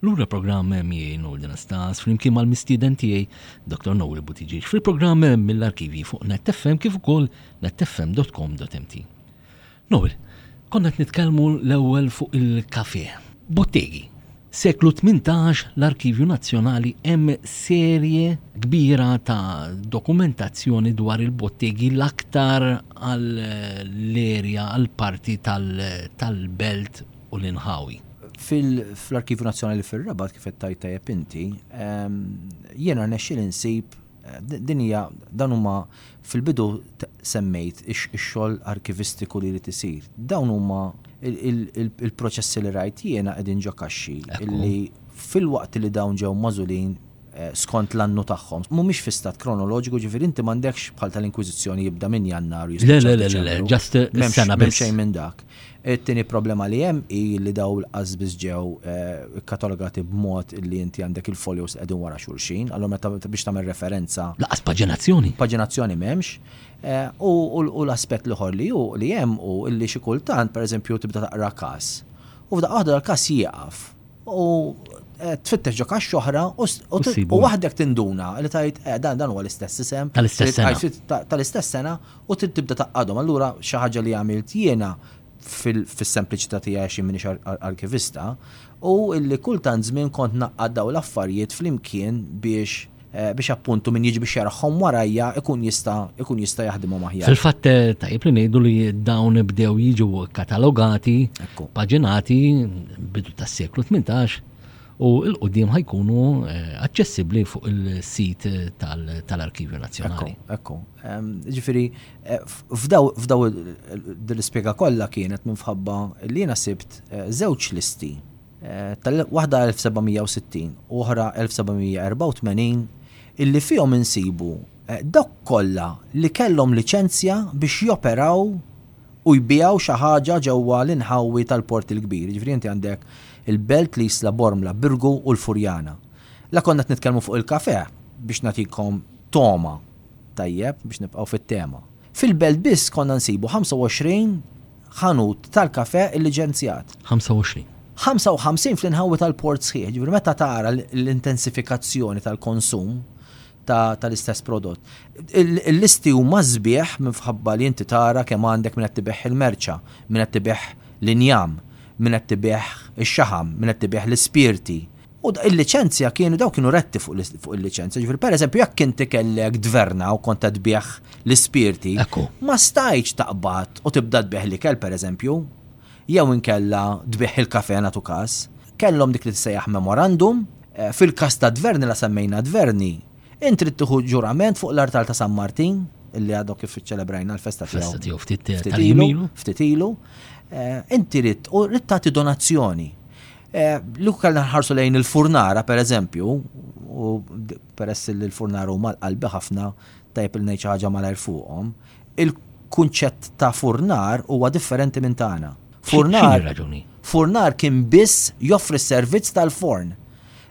Lura programm hemm jien u Lina Stas flimkien mal-mistieden tiegħi Dr. Noel Buttigieg fil-programm hemm mill-arkivji fuq Net FM kif ukoll netfm.com.mt. Noel, konna qed nitkellmu l-ewwel fuq il-kafè. Bottegi. Seklu 18 l-Arkivju Nazzjonali hemm serje kbira ta' dokumentazzjoni dwar il-bottegi l-aktar għall-erja għall-parti tal-belt u l-inħawi. Fl-Arkivju Nazzjonali fir-Rabat, kif qed tgħid tajjeb inti, jiena rnexxieli nsib din hija dan huma fil-bidu semmejt ix-xogħol arkivistiku li jrid isir. Dawn huma l-proċessi li rajt jiena qegħdin ġo kaxxi li filwaqt li dawn ġew magħżulin skont l-annu tagħhom. Mhumiex fi stat kronoloġiku, ġifieri inti m'għandekx bħal tal-Inkwiżizzjoni jibda minn Jannar u jispiċċa f'Diċembru. Le, le, le, le, ġast sena biss. M'hemm xejn minn dak. It-tieni problema li hemm hi li dawn lanqas biss ġew ikkatalogati b'mod li inti għandek il-folios qegħdin wara xulxin, allura meta biex tagħmel referenza. Lanqas paġinazzjoni. Paġinazzjoni m'hemmx. U l-aspett l-ieħor li hu, li hemm hu li xi kultant, pereżempju, tibda taqra każ u f'daqqa waħda dal-każ jieqaf. u eh, tfittex ġo kaxxa oħra u waħdek tinduna li tajt eh, dan dan huwa l-istess isem tal-istess sena tal-istess sena u tibda taqqadhom allura xi ħaġa li għamilt jiena fis-sempliċità tiegħi għax minix arkivista u illi kultant żmien kont naqqad daw l-affarijiet flimkien biex biex appuntu min jiġi biex jaraħħom warajja ikun jista' ikun jista' jaħdimhom aħjar. Fil-fatt eh, tajjeb li ngħidu li dawn bdew jiġu katalogati, paġinati bidu tas-seklu 18 u l-qudiem ħajkunu eh, aċċessibbli fuq il-sit eh, tal-Arkivju Nazzjonali. Ekku, ehm, ġifiri, f'daw dil-ispjega kollha kienet minħabba li jiena sibt żewġ listi waħda 1760 u oħra 1784, illi fihom insibu dawk kollha li kellhom liċenzja biex joperaw u jbiegħu xi ħaġa ġewwa l-inħawi tal-Port il-Kbir. Jiġifieri inti għandek il-Belt, l-Isla, Bormla, Birgu u l-Furjana. La konna qed nitkellmu fuq il-kafe biex nagħtikom togħma tajjeb biex nibqgħu fit-tema. Fil-Belt biss konna nsibu 25 ħanut tal-kafè illiċenzjat. 25. 55 fl-inħawi tal-port sħiħ, ġifieri meta tara l-intensifikazzjoni tal-konsum tal-istess prodott. Il-listi huma sbieħ minħabba li inti tara kemm għandek minn qed tibigħ il-merċa, minn qed tibigħ l-injam, minn qed tibigħ ix-xaħam, minn qed tibigħ l-ispirti, U il-liċenzja kienu daw kienu retti fuq il-liċenzja. Ġifir, per eżempju, jekk inti kellek dverna u konta tbieħ l-ispirti, ma stajċ taqbad u tibda tbieħ li kell, per eżempju, jew inkella tbieħ il-kafe natu kas, kellhom dik li tsejjaħ memorandum, eh, fil-kas ta' dverni la semmejna dverni, intri tieħu ġurament fuq l-artal ta' San Martin, illi għadok kif ċelebrajna l-festa tiegħu. Ftit ilu. Eh, inti rrit, u rrit tagħti donazzjoni. Eh, Luk kal nħarsu lejn il-furnara, per eżempju, u peress li l-furnara u mal-qalbi ħafna tajb il nejċa ħaġa malajr fuqom, il-kunċett ta' furnar huwa differenti minn tagħna. Furnar, furnar kien biss joffri servizz tal-forn.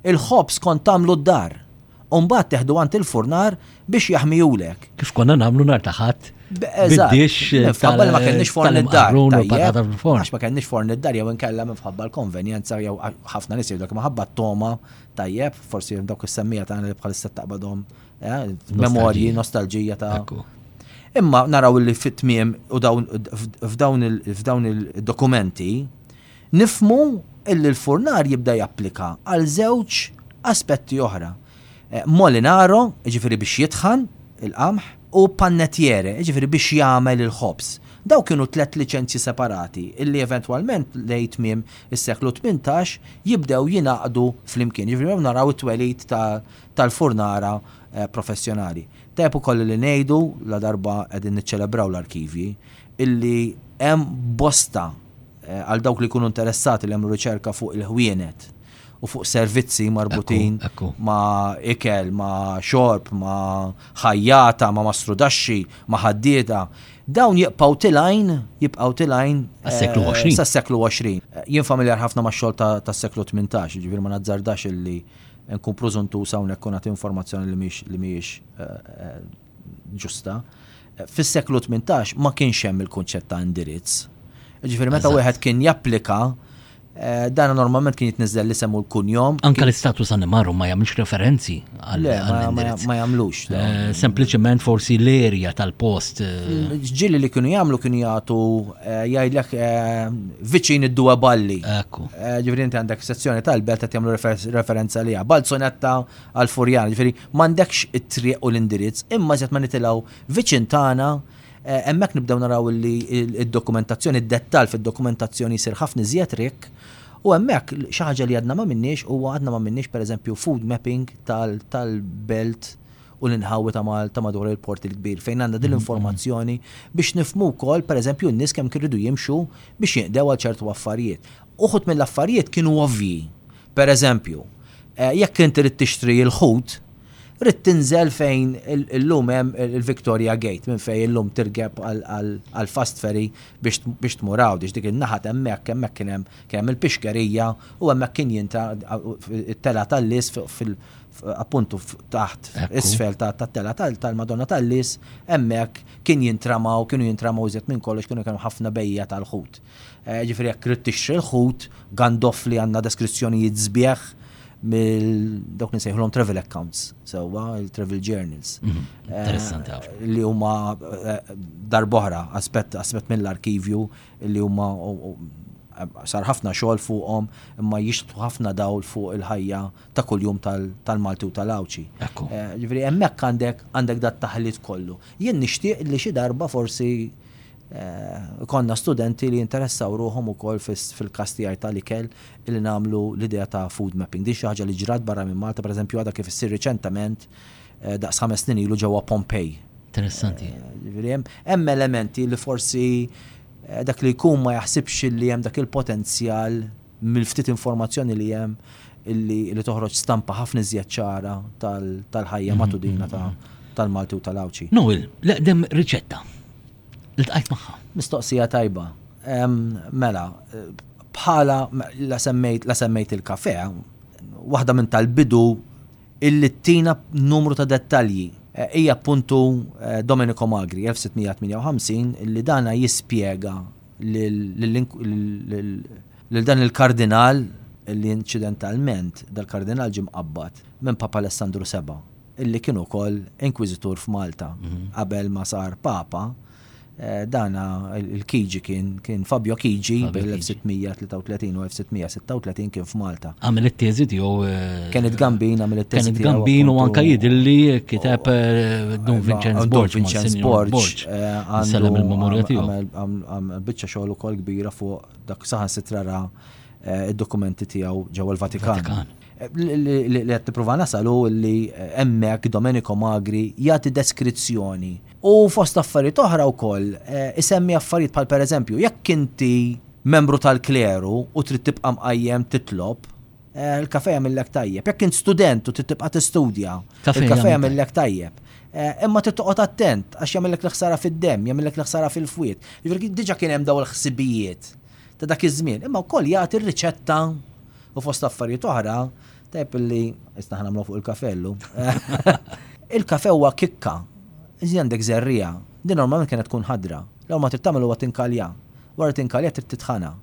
Il-ħobs kont tamlu d-dar. u mbagħad teħdu għand il-furnar biex jaħmihulek. Kif konna nagħmlu nhar ta' Ħadd bid-dix Qabel ma kellniex forn id-dar. Għax ma kellniex forn id-dar jew inkella minħabba l-konvenjenza jew ħafna nies jgħidu minħabba t-toma tajjeb, forsi dawk is-semmija tagħna li bħalissa taqbadhom eh, memorji, nostalġija ta' Imma naraw li fit-tmiem u f'dawn il-dokumenti Nifhmu illi l-furnar jibda japplika għal żewġ aspetti oħra, molinaro, jiġifieri biex jitħan il-qamħ, u panettiere, jiġifieri biex jagħmel il-ħobż. Dawn kienu tliet liċenzji separati illi eventwalment lejn tmiem is-seklu tmintax jibdew jingħaqdu flimkien. Jiġifieri hawn naraw it-twelid tal-furnara professjonali. Tajjeb ukoll illi ngħidu, ladarba qegħdin niċċelebraw l-arkivji, illi hemm bosta għal dawk li jkunu interessati li jagħmlu riċerka fuq il-ħwienet u fuq servizzi marbutin ma ikel, ma xorb, ma ħajjata, ma mastrudaxxi, ma ħaddieta. Dawn jibqaw tilajn, jibqaw tilajn. Għas-seklu 20. Eh, Sas-seklu 20. Eh, jien familjar ħafna ma xol ta' seklu 18, ġivir ma nazzardax illi nkun pruzuntu sawnek konat informazzjoni li miex li miex eh, ġusta. Fis-seklu 18 ma kienx hemm il-kunċett ta' indirizz. Ġifieri meta wieħed kien japplika eh, dan normalment kien jitniżel li semmu l-kunjom. Anka l-istatus animaru ma jagħmlux referenzi għal ma jagħmlux. Eh, sempliċement forsi l-erja tal-post. Eh. Ġili li kienu jagħmlu kienu jagħtu jgħidlek viċin id-dua balli. Ekku. Ġifieri inti għandek sezzjoni tal-belt qed jagħmlu referenza liha. Balzonetta għal Furjan, ġifieri M'għandekx it-triq u l-indirizz, imma iżjed ma nitilgħu viċin tagħna, hemmhekk nibdew naraw li d-dokumentazzjoni, d-dettall fid-dokumentazzjoni jsir ħafna iżjed rikk, u hemmhekk xi ħaġa li għadna ma għamilniex huwa għadna ma għamilniex pereżempju food mapping tal-belt u l-inħawi ta' madwar il-Port il-Kbir, fejn għandna din l-informazzjoni biex nifhmu wkoll pereżempju n-nies kemm kienu jridu jimxu biex jinqdew għal ċertu affarijiet. Uħud mill-affarijiet kienu ovvji, Per eżempju, jekk int irid tixtri l-ħut, ridt tinżel fejn illum hemm il-Victoria Gate minn fejn illum tirkeb għal fast ferry biex tmur Għawdex. Dik in-naħa t'hemmhekk hemmhekk kien hemm kien hemm il-pixkerija u hemmhekk kien jinta it-telgħa tal-lies fil appuntu taħt isfel tat-telgħa tal-Madonna tal-Lies hemmhekk kien jintramaw kienu jintramaw iżjed minn kollox kienu kemm ħafna bejja tal-ħut. Jiġifieri jekk trid tixtri l-ħut, Gandolf li għandna deskrizzjonijiet sbieħ dawk li nsejħulhom travel accounts, sewwa il-travel journals. Mhm. Eh, Interessanti ħafna. Li huma eh, darbohra aspett aspett mill-arkivju li huma sar ħafna xogħol fuqhom imma jixtu ħafna dawl fuq il-ħajja ta' kuljum tal-Malti u tal-Awċi. Eh, ġifieri hemmhekk għandek għandek dat taħlit kollu. Jien nixtieq li xi darba forsi Ikollna studenti li jinteressaw ruħhom ukoll fil-kastijar tal-ikel li nagħmlu l-idea ta' food mapping. Din xi ħaġa li ġrat barra minn Malta, pereżempju għadha kif issir riċentament daqs ħames snin ilu ġewwa Pompei. Interessanti. Ġifieri hemm elementi li forsi dak li jkun ma jaħsibx li hemm dak il-potenzjal mill-ftit informazzjoni li hemm li toħroġ stampa ħafna iżjed ċara tal-ħajja matudina tal-Malti u tal-Għawdxi. Noel, l-eqdem riċetta. L-tqajt magħha. Mistoqsija tajba. Mela, bħala la semmejt il-kafe, waħda minn tal-bidu illi tina numru ta' dettalji. E, hija puntu e, Domenico Magri 1658 illi dana jispjega lil dan il-kardinal li inċidentalment dal-kardinal ġie mqabbad minn Papa Alessandru Seba, illi kien ukoll inkwiżitur f'Malta mhm. qabel ma sar Papa. Eh, dana il-Kiġi kien kien Fabio Kiġi bil-1633 u 1636 kien f'Malta. għamil it-teżi tiegħu. Eh, Kenneth Gambin għamil it-teżi tiegħu. Kenneth Gambin u anka jidilli kiteb eh, Don Vincenz Borg. Vincenz Borg. Eh, Għandellem il-memorja tiegħu. Għamil biċċa xogħol ukoll kbira fuq dak saħan sitrara id-dokumenti tiegħu ġewwa l-Vatikan. Li qed tipprova nasalu li hemmhekk Domenico Magri jagħti deskrizzjoni U fost affarijiet oħra wkoll isemmi affarijiet bħal pereżempju jekk inti membru tal-kleru u trid tibqa' mqajjem titlob, il-kafe jagħmillek tajjeb. Jekk int student u trid tibqa' tistudja, il-kafe jagħmillek tajjeb. Imma trid toqgħod attent għax jagħmillek l-ħsara fid-demm, jagħmillek l-ħsara fil-fwied. Jiġifieri diġà kien hemm dawn il-ħsibijiet ta' dak iż-żmien, imma wkoll jagħti r-riċetta u fost affarijiet oħra Tajb illi, isna ħanamlu fuq il-kafellu. Il-kafe huwa kikka, iżi għandek zerrija, din normalment kienet tkun ħadra. Law ma tittamel huwa tinkalja, wara tinkalja trid titħana.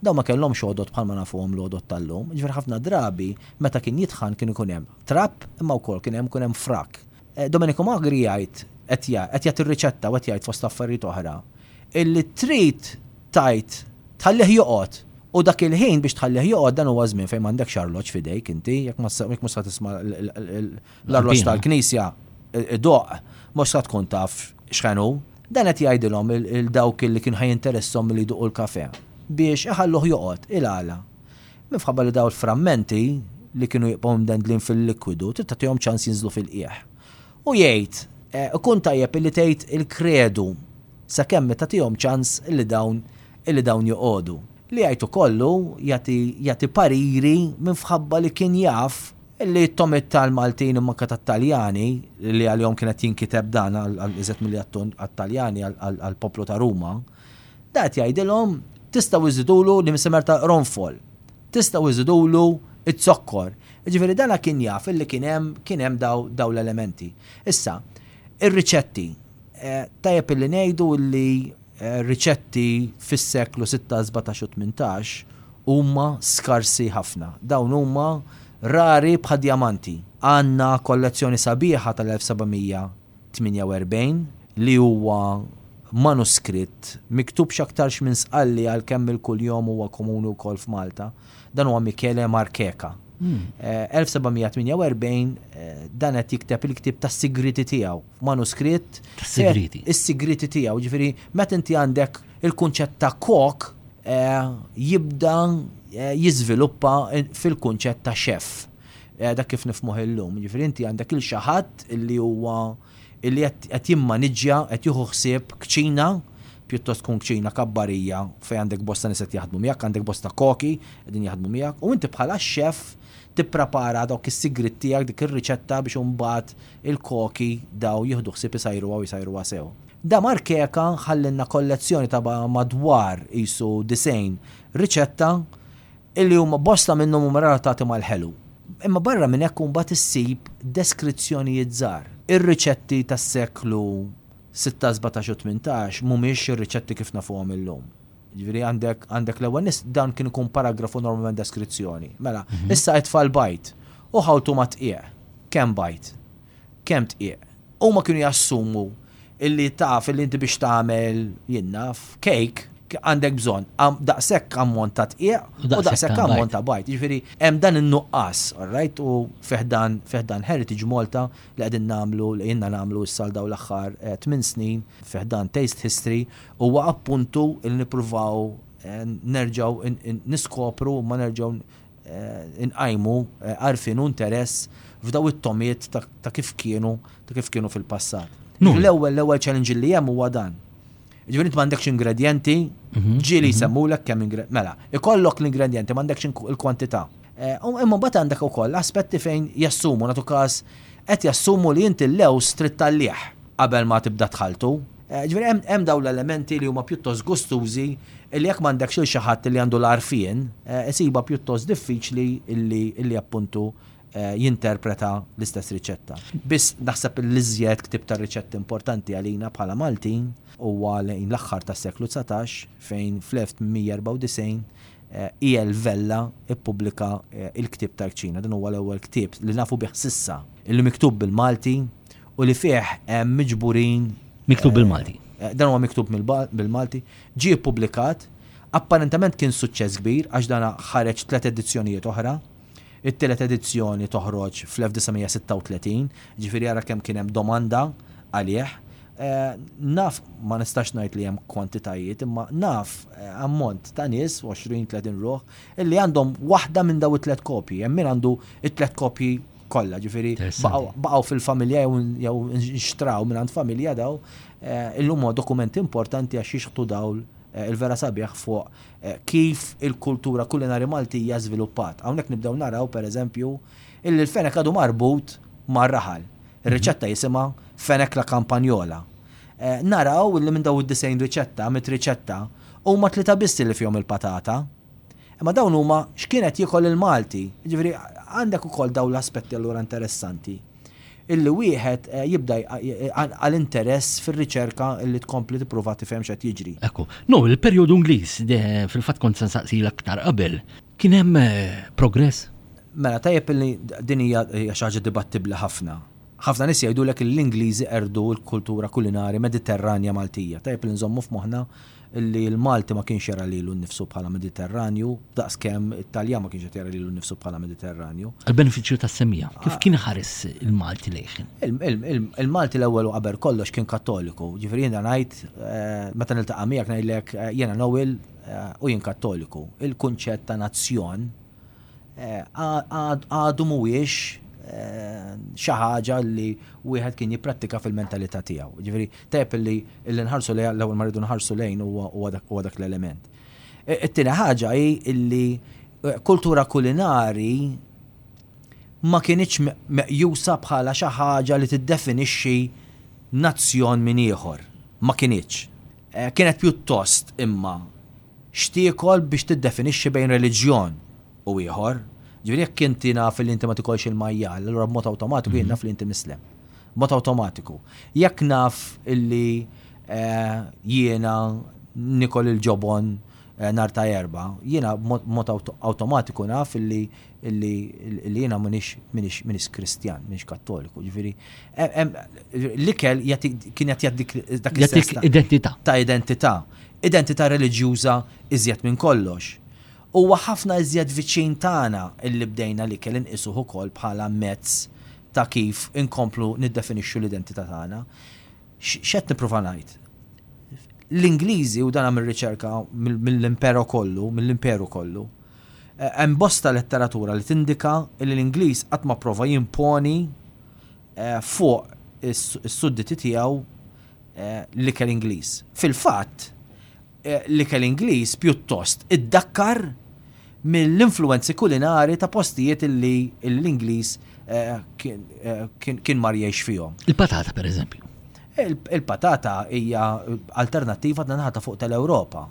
Daw ma kellhom xodot bħalma nafuhom l-odot tal-lum, ġifier ħafna drabi meta kien jitħan kien ikun hemm trap imma wkoll kien hemm kun hemm frak. Domenico Magri jgħid qed jagħti riċetta u qed jgħid fost affarijiet oħra illi trid tajt tħallih joqgħod u dak il-ħin biex tħallih joqgħod dan huwa żmien fejn m'għandekx arloġġ fidejk inti jekk ma se tisma' l-arloġġ tal-knisja doq mhux se tkun taf x'ħenu. Dan qed jgħidilhom il-dawk li kienu ħajinteressom li jduqu l-kafe biex iħalluh joqgħod il-għala. Minħabba li dawn il-frammenti, li kienu jibqgħu mdendlin fil-likwidu, trid tagħtihom ċans jinżlu fil-qiegħ. U jgħid, Ikun tajjeb illi tgħid il-Kredu sakemm tagħtihom ċans illi dawn illi dawn joqogħdu. Li jgħid ukoll hu jagħti jagħti pariri minħabba li kien jaf illi t-tomit tal-Maltin imma anke tat-Taljani, li għalihom kien qed jinkiteb dan għal iżjed milli għat-Taljani, għall-poplu ta' Ruma, Da qed jgħidilhom tistgħu iżidulu l-imsemer ta' qronfol, tistgħu iżidulu z-zokkor. Jiġifieri dana kien jaf illi kien hemm kien hemm dawn l-elementi. Issa, ir-riċetti. Tajjeb illi ngħidu illi riċetti fis-seklu 16, 17 u 18 huma skarsi ħafna. Dawn huma rari bħad-djamanti. Għandna kollezzjoni sabiħa tal-1700 48, li huwa manuskritt miktub x'aktarx minn Sqalli għalkemm il-kuljom huwa komuni wkoll f'Malta. Dan huwa Michele Marcheca. 1748 dan qed jikteb il-ktieb tas-sigrieti tiegħu, manuskritt. Tas-sigrieti. Is-sigrieti tiegħu, ġifieri meta inti għandek il-kunċett ta' kok jibda jiżviluppa fil-kunċett ta' xef. Dak kif nifhmuh illum. Jiġifieri inti għandek lil xi ħadd illi huwa illi qed jimmaniġġja, qed jieħu ħsieb kċina, pjuttost tkun kċina kabbarija fejn għandek bosta nies qed jaħdmu miegħek, għandek bosta koki qegħdin jaħdmu miegħek, u inti bħala x-xef tipprepara dawk is-sigriet tiegħek, dik ir-riċetta biex imbagħad il-koki daw jieħdu ħsieb isajruha u jsajruha sew. Da Mar Keka ħallilna kollezzjoni ta' madwar qisu disgħin riċetta Illi huma bosta minnhom huma relatati mal-ħelu. Imma barra minn hekk u mbagħad issib deskrizzjonijiet żgħar. Ir-riċetti tas-seklu sitta, sbatax u tmintax mhumiex ir-riċetti kif nafuhom illum. Jiġifieri għandek għandek l-ewwel nist dan kien ikun paragrafu normalment deskrizzjoni. Mela, issa itfa' l-bajd u ħawtu mat-tqigħ. Kemm bajd? Kemm tqieq. Huma kienu jassumu illi taf illi inti biex tagħmel jien naf kejk għandek bżonn daqshekk ammont ta' tqieq u daqshekk ammont ta' bajt. Jiġifieri hemm dan in-nuqqas, alright, u fiħdan fiħdan Heritage Malta li qegħdin nagħmlu li ilna nagħmlu issa għal dawn l-aħħar tmien snin fiħdan Taste History huwa appuntu li nippruvaw nerġgħu niskopru imma nerġgħu inqajmu għarfien u interess f'daw it-tomiet ta' kif kienu, ta' kif kienu fil-passat. L-ewwel, l-ewwel challenge li hemm huwa dan. Ġifieri int m'għandekx ingredjenti, mhm. ġieli mhm. jsemmulek kemm ingredjenti. Mela, ikollok l-ingredjenti m'għandekx il-kwantità. Eh, u imma mbagħad għandek ukoll aspetti fejn jassumu nagħtu każ qed jassumu li inti l-lew stritt tal qabel ma tibda tħaltu. Ġifieri hemm dawn l-elementi li huma pjuttost gustużi li jekk m'għandekx lil xi ħadd li għandu l-għarfien, isibha pjuttost diffiċli li appuntu jinterpreta l-istess riċetta. Biss naħseb l-iżjed ktieb ta' riċetti importanti għalina bħala Maltin huwa lejn l-aħħar tas-seklu dsatax fejn fl-1494 E. L. Vella ppubblika l-ktieb tal-kċina. Dan huwa l-ewwel ktieb li nafu bih s'issa li miktub bil-Malti. u li fih hemm miġburin Miktub bil-Malti. dan huwa miktub mill- bil-Malti, ġie ppubblikat, apparentament kien suċċess kbir għax dan ħareġ tliet edizzjonijiet oħra, it-tielet edizzjoni toħroġ fl-1936, jiġifieri ara kemm kien hemm domanda għalih. Naf, ma nistax ngħid li hemm kwantitajiet, imma naf ammont ta' nies, 20, 30 ruħ, illi għandhom waħda minn dawn it-tliet kopji. Hemm min għandu t-tliet kopji kollha, ġifieri baqgħu fil-familja jew nxtraw mingħand familja daw, eh, illum huwa dokument importanti għax jixħtu dawl eh, il-vera sabiħ fuq eh, kif il-kultura kulinari Maltija żviluppat. Hawnhekk nibdew naraw pereżempju illi l-fenek għadu marbut mar-raħal. Ir-riċetta jisimha fenek la kampanjola. Naraw illi minn daw id-disejn riċetta, mit riċetta, huma tlita biss li fihom il-patata, Imma dawn huma x'kien qed jiekol il-Malti. Jiġifieri għandek ukoll dawn l-aspetti allura interessanti illi wieħed jibda għal interess fir-riċerka illi tkompli tipprova tifhem x'qed jiġri. Ekku. No, il-perjodu Ingliż, fil-fatt kont se nsaqsila aktar qabel, kien hemm progress? Mela tajjeb illi din hija xi ħaġa dibattibbli ħafna. Ħafna nies jgħidulek illi l-Ingliżi qerdu l-kultura kulinari Mediterranja Maltija. Tajjeb illi nżommu f'moħħna li l-Malti ma kienx jara lilu nnifsu bħala Mediterranju, daqs kemm it-Taljan ma kienx qed jara lilu nnifsu bħala Mediterranju. Għall-benefiċċju tas-semmiegħa, kif kien iħares il-Malti lejhn? Il-Malti l-ewwel u qabel kollox kien Kattoliku. Jiġifieri jiena ngħid, meta niltaqa' miegħek ngħidlek jiena Noel u jien Kattoliku. Il-kunċett ta' nazzjon, għadu mhuwiex xi ħaġa li wieħed kien jipprattika fil-mentalità tiegħu. Ġifieri, tajjeb li nħarsu lejha l-ewwel ma rridu nħarsu lejn huwa dak l-element. It-tieni ħaġa hi li kultura kulinari ma kinitx meqjusa bħala xi ħaġa li tiddefinixxi nazzjon minn ieħor. Ma kinitx. Kienet pjuttost, imma, x'tiekol biex tiddefinixxi bejn reliġjon u ieħor. Ġifieri jekk inti naf li inti ma tikolx il-majjal, allura b'mod awtomatiku jien naf li inti Mislem. B'mod awtomatiku. Jekk naf li jiena niekol il-ġobon nhar ta' Erbgħa, jiena b'mod awtomatiku naf li illi illi jiena m'iniex m'iniex m'iniex Kristjan, m'iniex Kattoliku, ġifieri hemm- hemm l-ikel jagħti kien qed jagħtik dak is-sens Jagħtik ta' identità. ta' identità. Identità reliġjuża iżjed minn kollox. Huwa ħafna iżjed viċin tagħna illi bdejna l-ikel inqisuh ukoll bħala mezz ta' kif inkomplu niddefinixxu l-identità tagħna. X'- x'qed nipprova ngħid? L-Ingliżi, u dan mir-riċerka mill-Imperokollu, mill-Imperu kollu, Hemm bosta letteratura li tindika li l-Ingliż qatt ma pprova jimponi fuq is-sudditi tiegħu l-ikel Ingliż. Fil-fatt, l-ikel Ingliż pjuttost iddakkar mill-influwenzi kulinari ta' postijiet li l-Ingliż kien mar jgħix fihom. Il-patata, pereżempju. Il-patata hija alternattiva tan-naħa ta' fuq tal-Ewropa.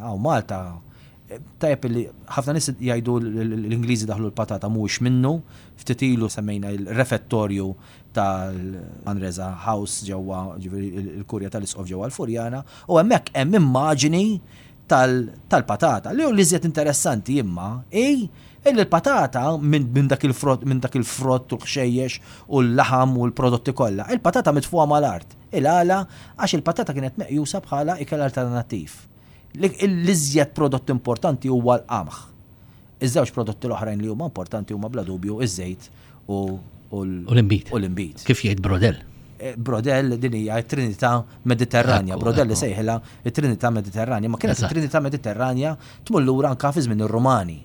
Hawn Malta Tajjeb illi ħafna nies jgħidu l-Ingliżi daħlu l-patata mhuwiex minnu. Ftit ilu semmejna l-refettorju tal-Manresa House ġewwa, jiġifieri il-Kurja tal-Isqof ġewwa l-Furjana, u hemmhekk hemm immaġini tal-patata. Li hu l-iżjed interessanti imma hi illi l-patata minn dak il-frott, minn dak il-frott u l-ħxejjex u l-laħam u l-prodotti kollha, il-patata mitfugħa mal-art. Il-għala? Għax il-patata kienet meqjusa bħala ikel alternattiv. L-iżjed prodott importanti huwa l-qamħ. Iż-żewġ prodotti l-oħrajn li huma importanti huma bla dubju iż-żejt u l-imbit. U l-imbit. Kif jgħid Brodell? Eh, Brodell din hija t-Trinità Mediterranja. Brodell li sejħilha t-Trinità Mediterranja. Ma kienet it-Trinità Mediterranja tmur lura anke fi żmien ir-Rumani.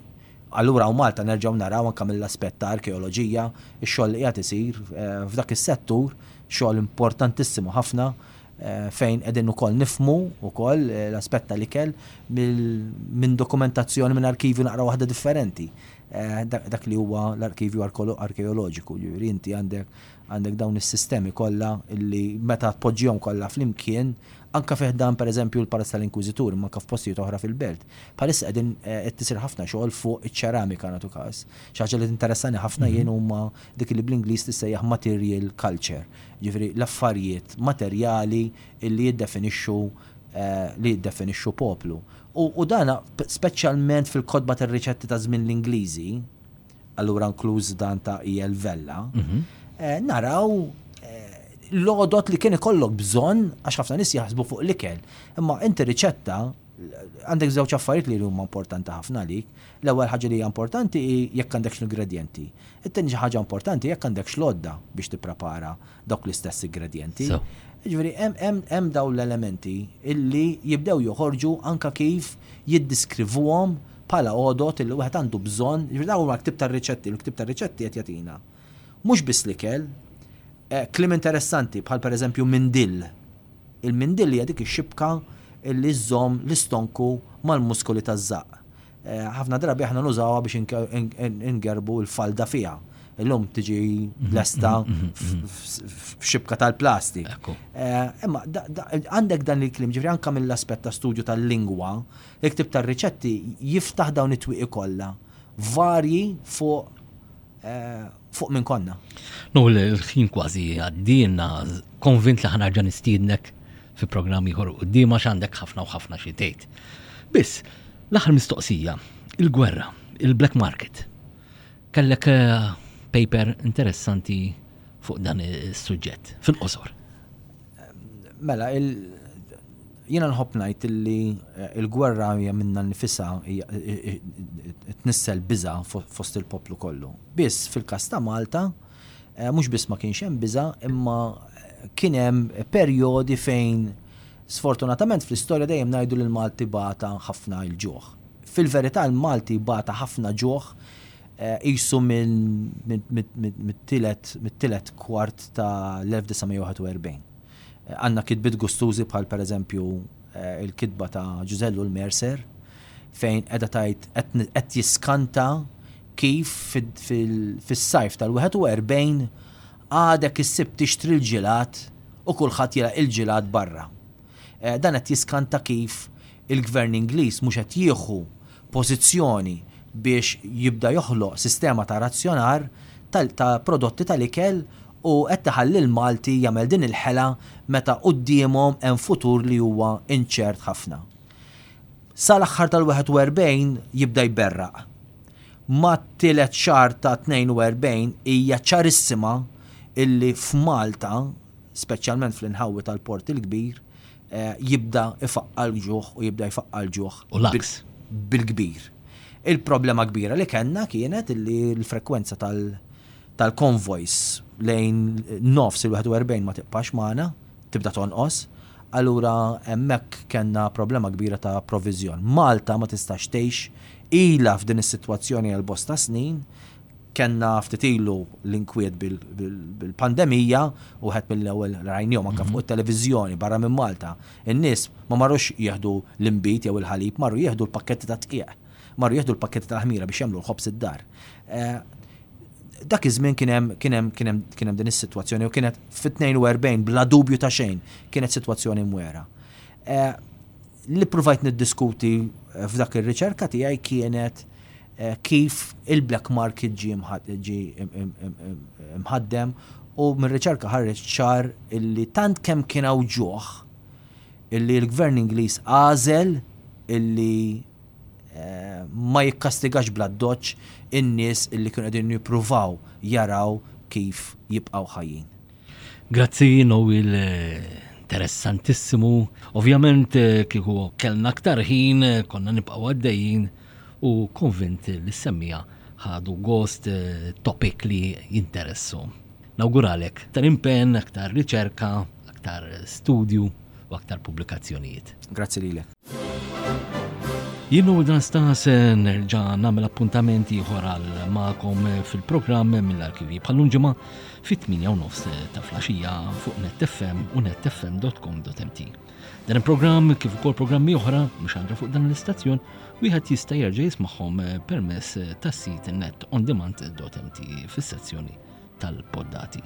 Allura u Malta nerġgħu naraw anke mill-aspett ta' arkeoloġija, ix-xogħol li qiegħed isir eh, f'dak is-settur, xogħol importantissimu ħafna fejn qegħdin ukoll nifhmu ukoll l-aspett tal-ikel minn dokumentazzjoni minn arkivju naqra waħda differenti. Eh, dak li huwa l-arkivju arkeoloġiku, ġifieri inti għandek għandek dawn is-sistemi kollha illi meta tpoġġihom kollha flimkien anka fih dan pereżempju l-Palazz tal-Inkwiżitur ma kaf postijiet oħra fil-belt. Palissa qegħdin eh, qed tisir ħafna xogħol fuq iċ-ċeramika natu każ. Xi ħaġa li tinteressani ħafna mhm. jien huma dik li bl-Ingliż tissejjaħ material culture, jiġifieri l-affarijiet materjali li jiddefinixxu li jiddefinixxu poplu. U dan speċjalment fil-kotba tar-riċetti ta' żmien l-Ingliżi, allura inkluż dan ta' E.L. Vella, naraw l-għodot li kien ikollok bżonn għax ħafna nies jaħsbu fuq l-ikel. Imma inti riċetta għandek żewġ affarijiet li huma importanti ħafna għalik, L-ewwel ħaġa li hija importanti hi jekk għandekx l-ingredjenti. It-tieni xi ħaġa importanti jekk għandekx l-għodda biex tipprepara dawk l-istess igredjenti. Sew. Jiġifieri hemm hemm hemm dawn l-elementi illi jibdew joħorġu anke kif jiddiskrivuhom bħala għodod illi wieħed għandu bżonn, jiġifieri dawn huma l-ktieb tar-riċetti u l-ktieb tar-riċetti qed jagħtina mhux biss l-ikel, kliem interessanti bħal pereżempju mindill. Il-mindill hija dik ix-xibka illi żżomm l-istonku mal-muskoli taż-żaqq. Ħafna drabi aħna nużawha biex ingerbu l-falda fiha. Illum tiġi lesta f'xibka tal-plastik. Eh, imma għandek dan il-klim ġifri anka mill-aspett ta' studju tal-lingwa, il-ktib tar-riċetti jiftaħ dawn it-twieqi kollha varji fuq eh, fuq minn konna. No, l-ħin kważi għaddina, konvint li ħanarġa nistiednek fi programm ieħor quddiem għax għandek ħafna u ħafna xi tgħid. Biss, l-aħħar mistoqsija, il-gwerra, il-black market. Kellek eh, paper interessanti fuq dan is-suġġett fil-qosor. Mela, Jiena nħobb ngħid illi eh, il-gwerra hija minna nifisa eh, eh, tnissel biża fost il-poplu kollu. Biss fil-każ ta' Malta Mhux biss ma kienx hemm biża', imma kien hemm perjodi fejn sfortunatament fl-istorja dejjem ngħidu li l-Malti bata ħafna il-ġuħ. Fil-verità l-Malti bata ħafna ġuħ qisu mit-tielet kwart ta' l-1941. Għandna kitbiet gustużi bħal per eżempju l-kitba ta' Ġużellu l-Mercer fejn qiegħda tgħid qed jiskanta kif fis-sajf tal-41 għadek issib tixtri l-ġilat u kulħadd jilgħaq il-ġilat barra. Dan qed jiskanta kif il-Gvern Ingliż mhux qed jieħu pożizzjoni biex jibda joħloq sistema ta' razzjonar ta' prodotti tal-ikel u qed iħalli l-Malti jagħmel din il-ħela meta quddiemhom hemm futur li huwa inċert ħafna. Sal-aħħar tal-41 jibda jberraq. Mat-tielet xahar ta' 42 hija ċarissima illi f'Malta, speċjalment fl-inħawi tal-Port il-Kbir, jibda ifaqqa' l-ġuħ u jibda jfaqqa' l-ġuħ bil-kbir. Il-problema kbira li kellna kienet illi l-frekwenza tal-konvojs lejn nofs il-41 ma tibqax magħna, tibda tonqos, allura hemmhekk kellna problema kbira ta' proviżjon. Malta ma tistax tgħix, ilha f'din is-sitwazzjoni għal bosta snin, kellna ftit ilu l-inkwiet bil-pandemija u wieħed mill-ewwel rajnihom anke fuq it-televiżjoni barra minn Malta. In-nies ma marrux jieħdu l-inbid jew il-ħalib, marru jieħdu l-pakketti tat-tqigħ. Marru jieħdu l-pakketti tal-ħmira biex jagħmlu l-ħobż id-dar. Eh, dak iż-żmien kien hemm kien hemm kien hemm kien hemm din is-sitwazzjoni u kienet fit-42 bla dubju ta' xejn kienet sitwazzjoni mwera. Eh, li provajt niddiskuti eh, f'dak ir-riċerka tiegħi kienet eh, kif il-black market ġi mħaddem u minn riċerka ħarreġ ċar illi tant kemm kien hawn ġuħ illi l-gvern Ingliż għażel illi ma jikkastigax bl-addoċċ in-nies li kienu qegħdin jippruvaw jaraw kif jibqgħu ħajjin. Grazzi Noel interessantissimu. Ovvjament kieku kellna aktar ħin konna nibqgħu għaddejjin u konvint li semmija ħadu gost topik li jinteressu. Nawguralek tal impenn, aktar riċerka, aktar studju u aktar pubblikazzjonijiet. Grazzi lilek. Jien u dan stas nerġa' nagħmel appuntament ieħor għal magħkom fil-programm mill-arkivi bħallum ġimgħa fit-8 nofs ta' flaxija fuq netfm u netfm.com.mt. Dan il-programm kif ukoll programmi oħra mhux għandha fuq dan l-istazzjon wieħed jista' jerġa' jismagħhom permess tas-sit net ondemand.mt fis-sezzjoni tal-poddati.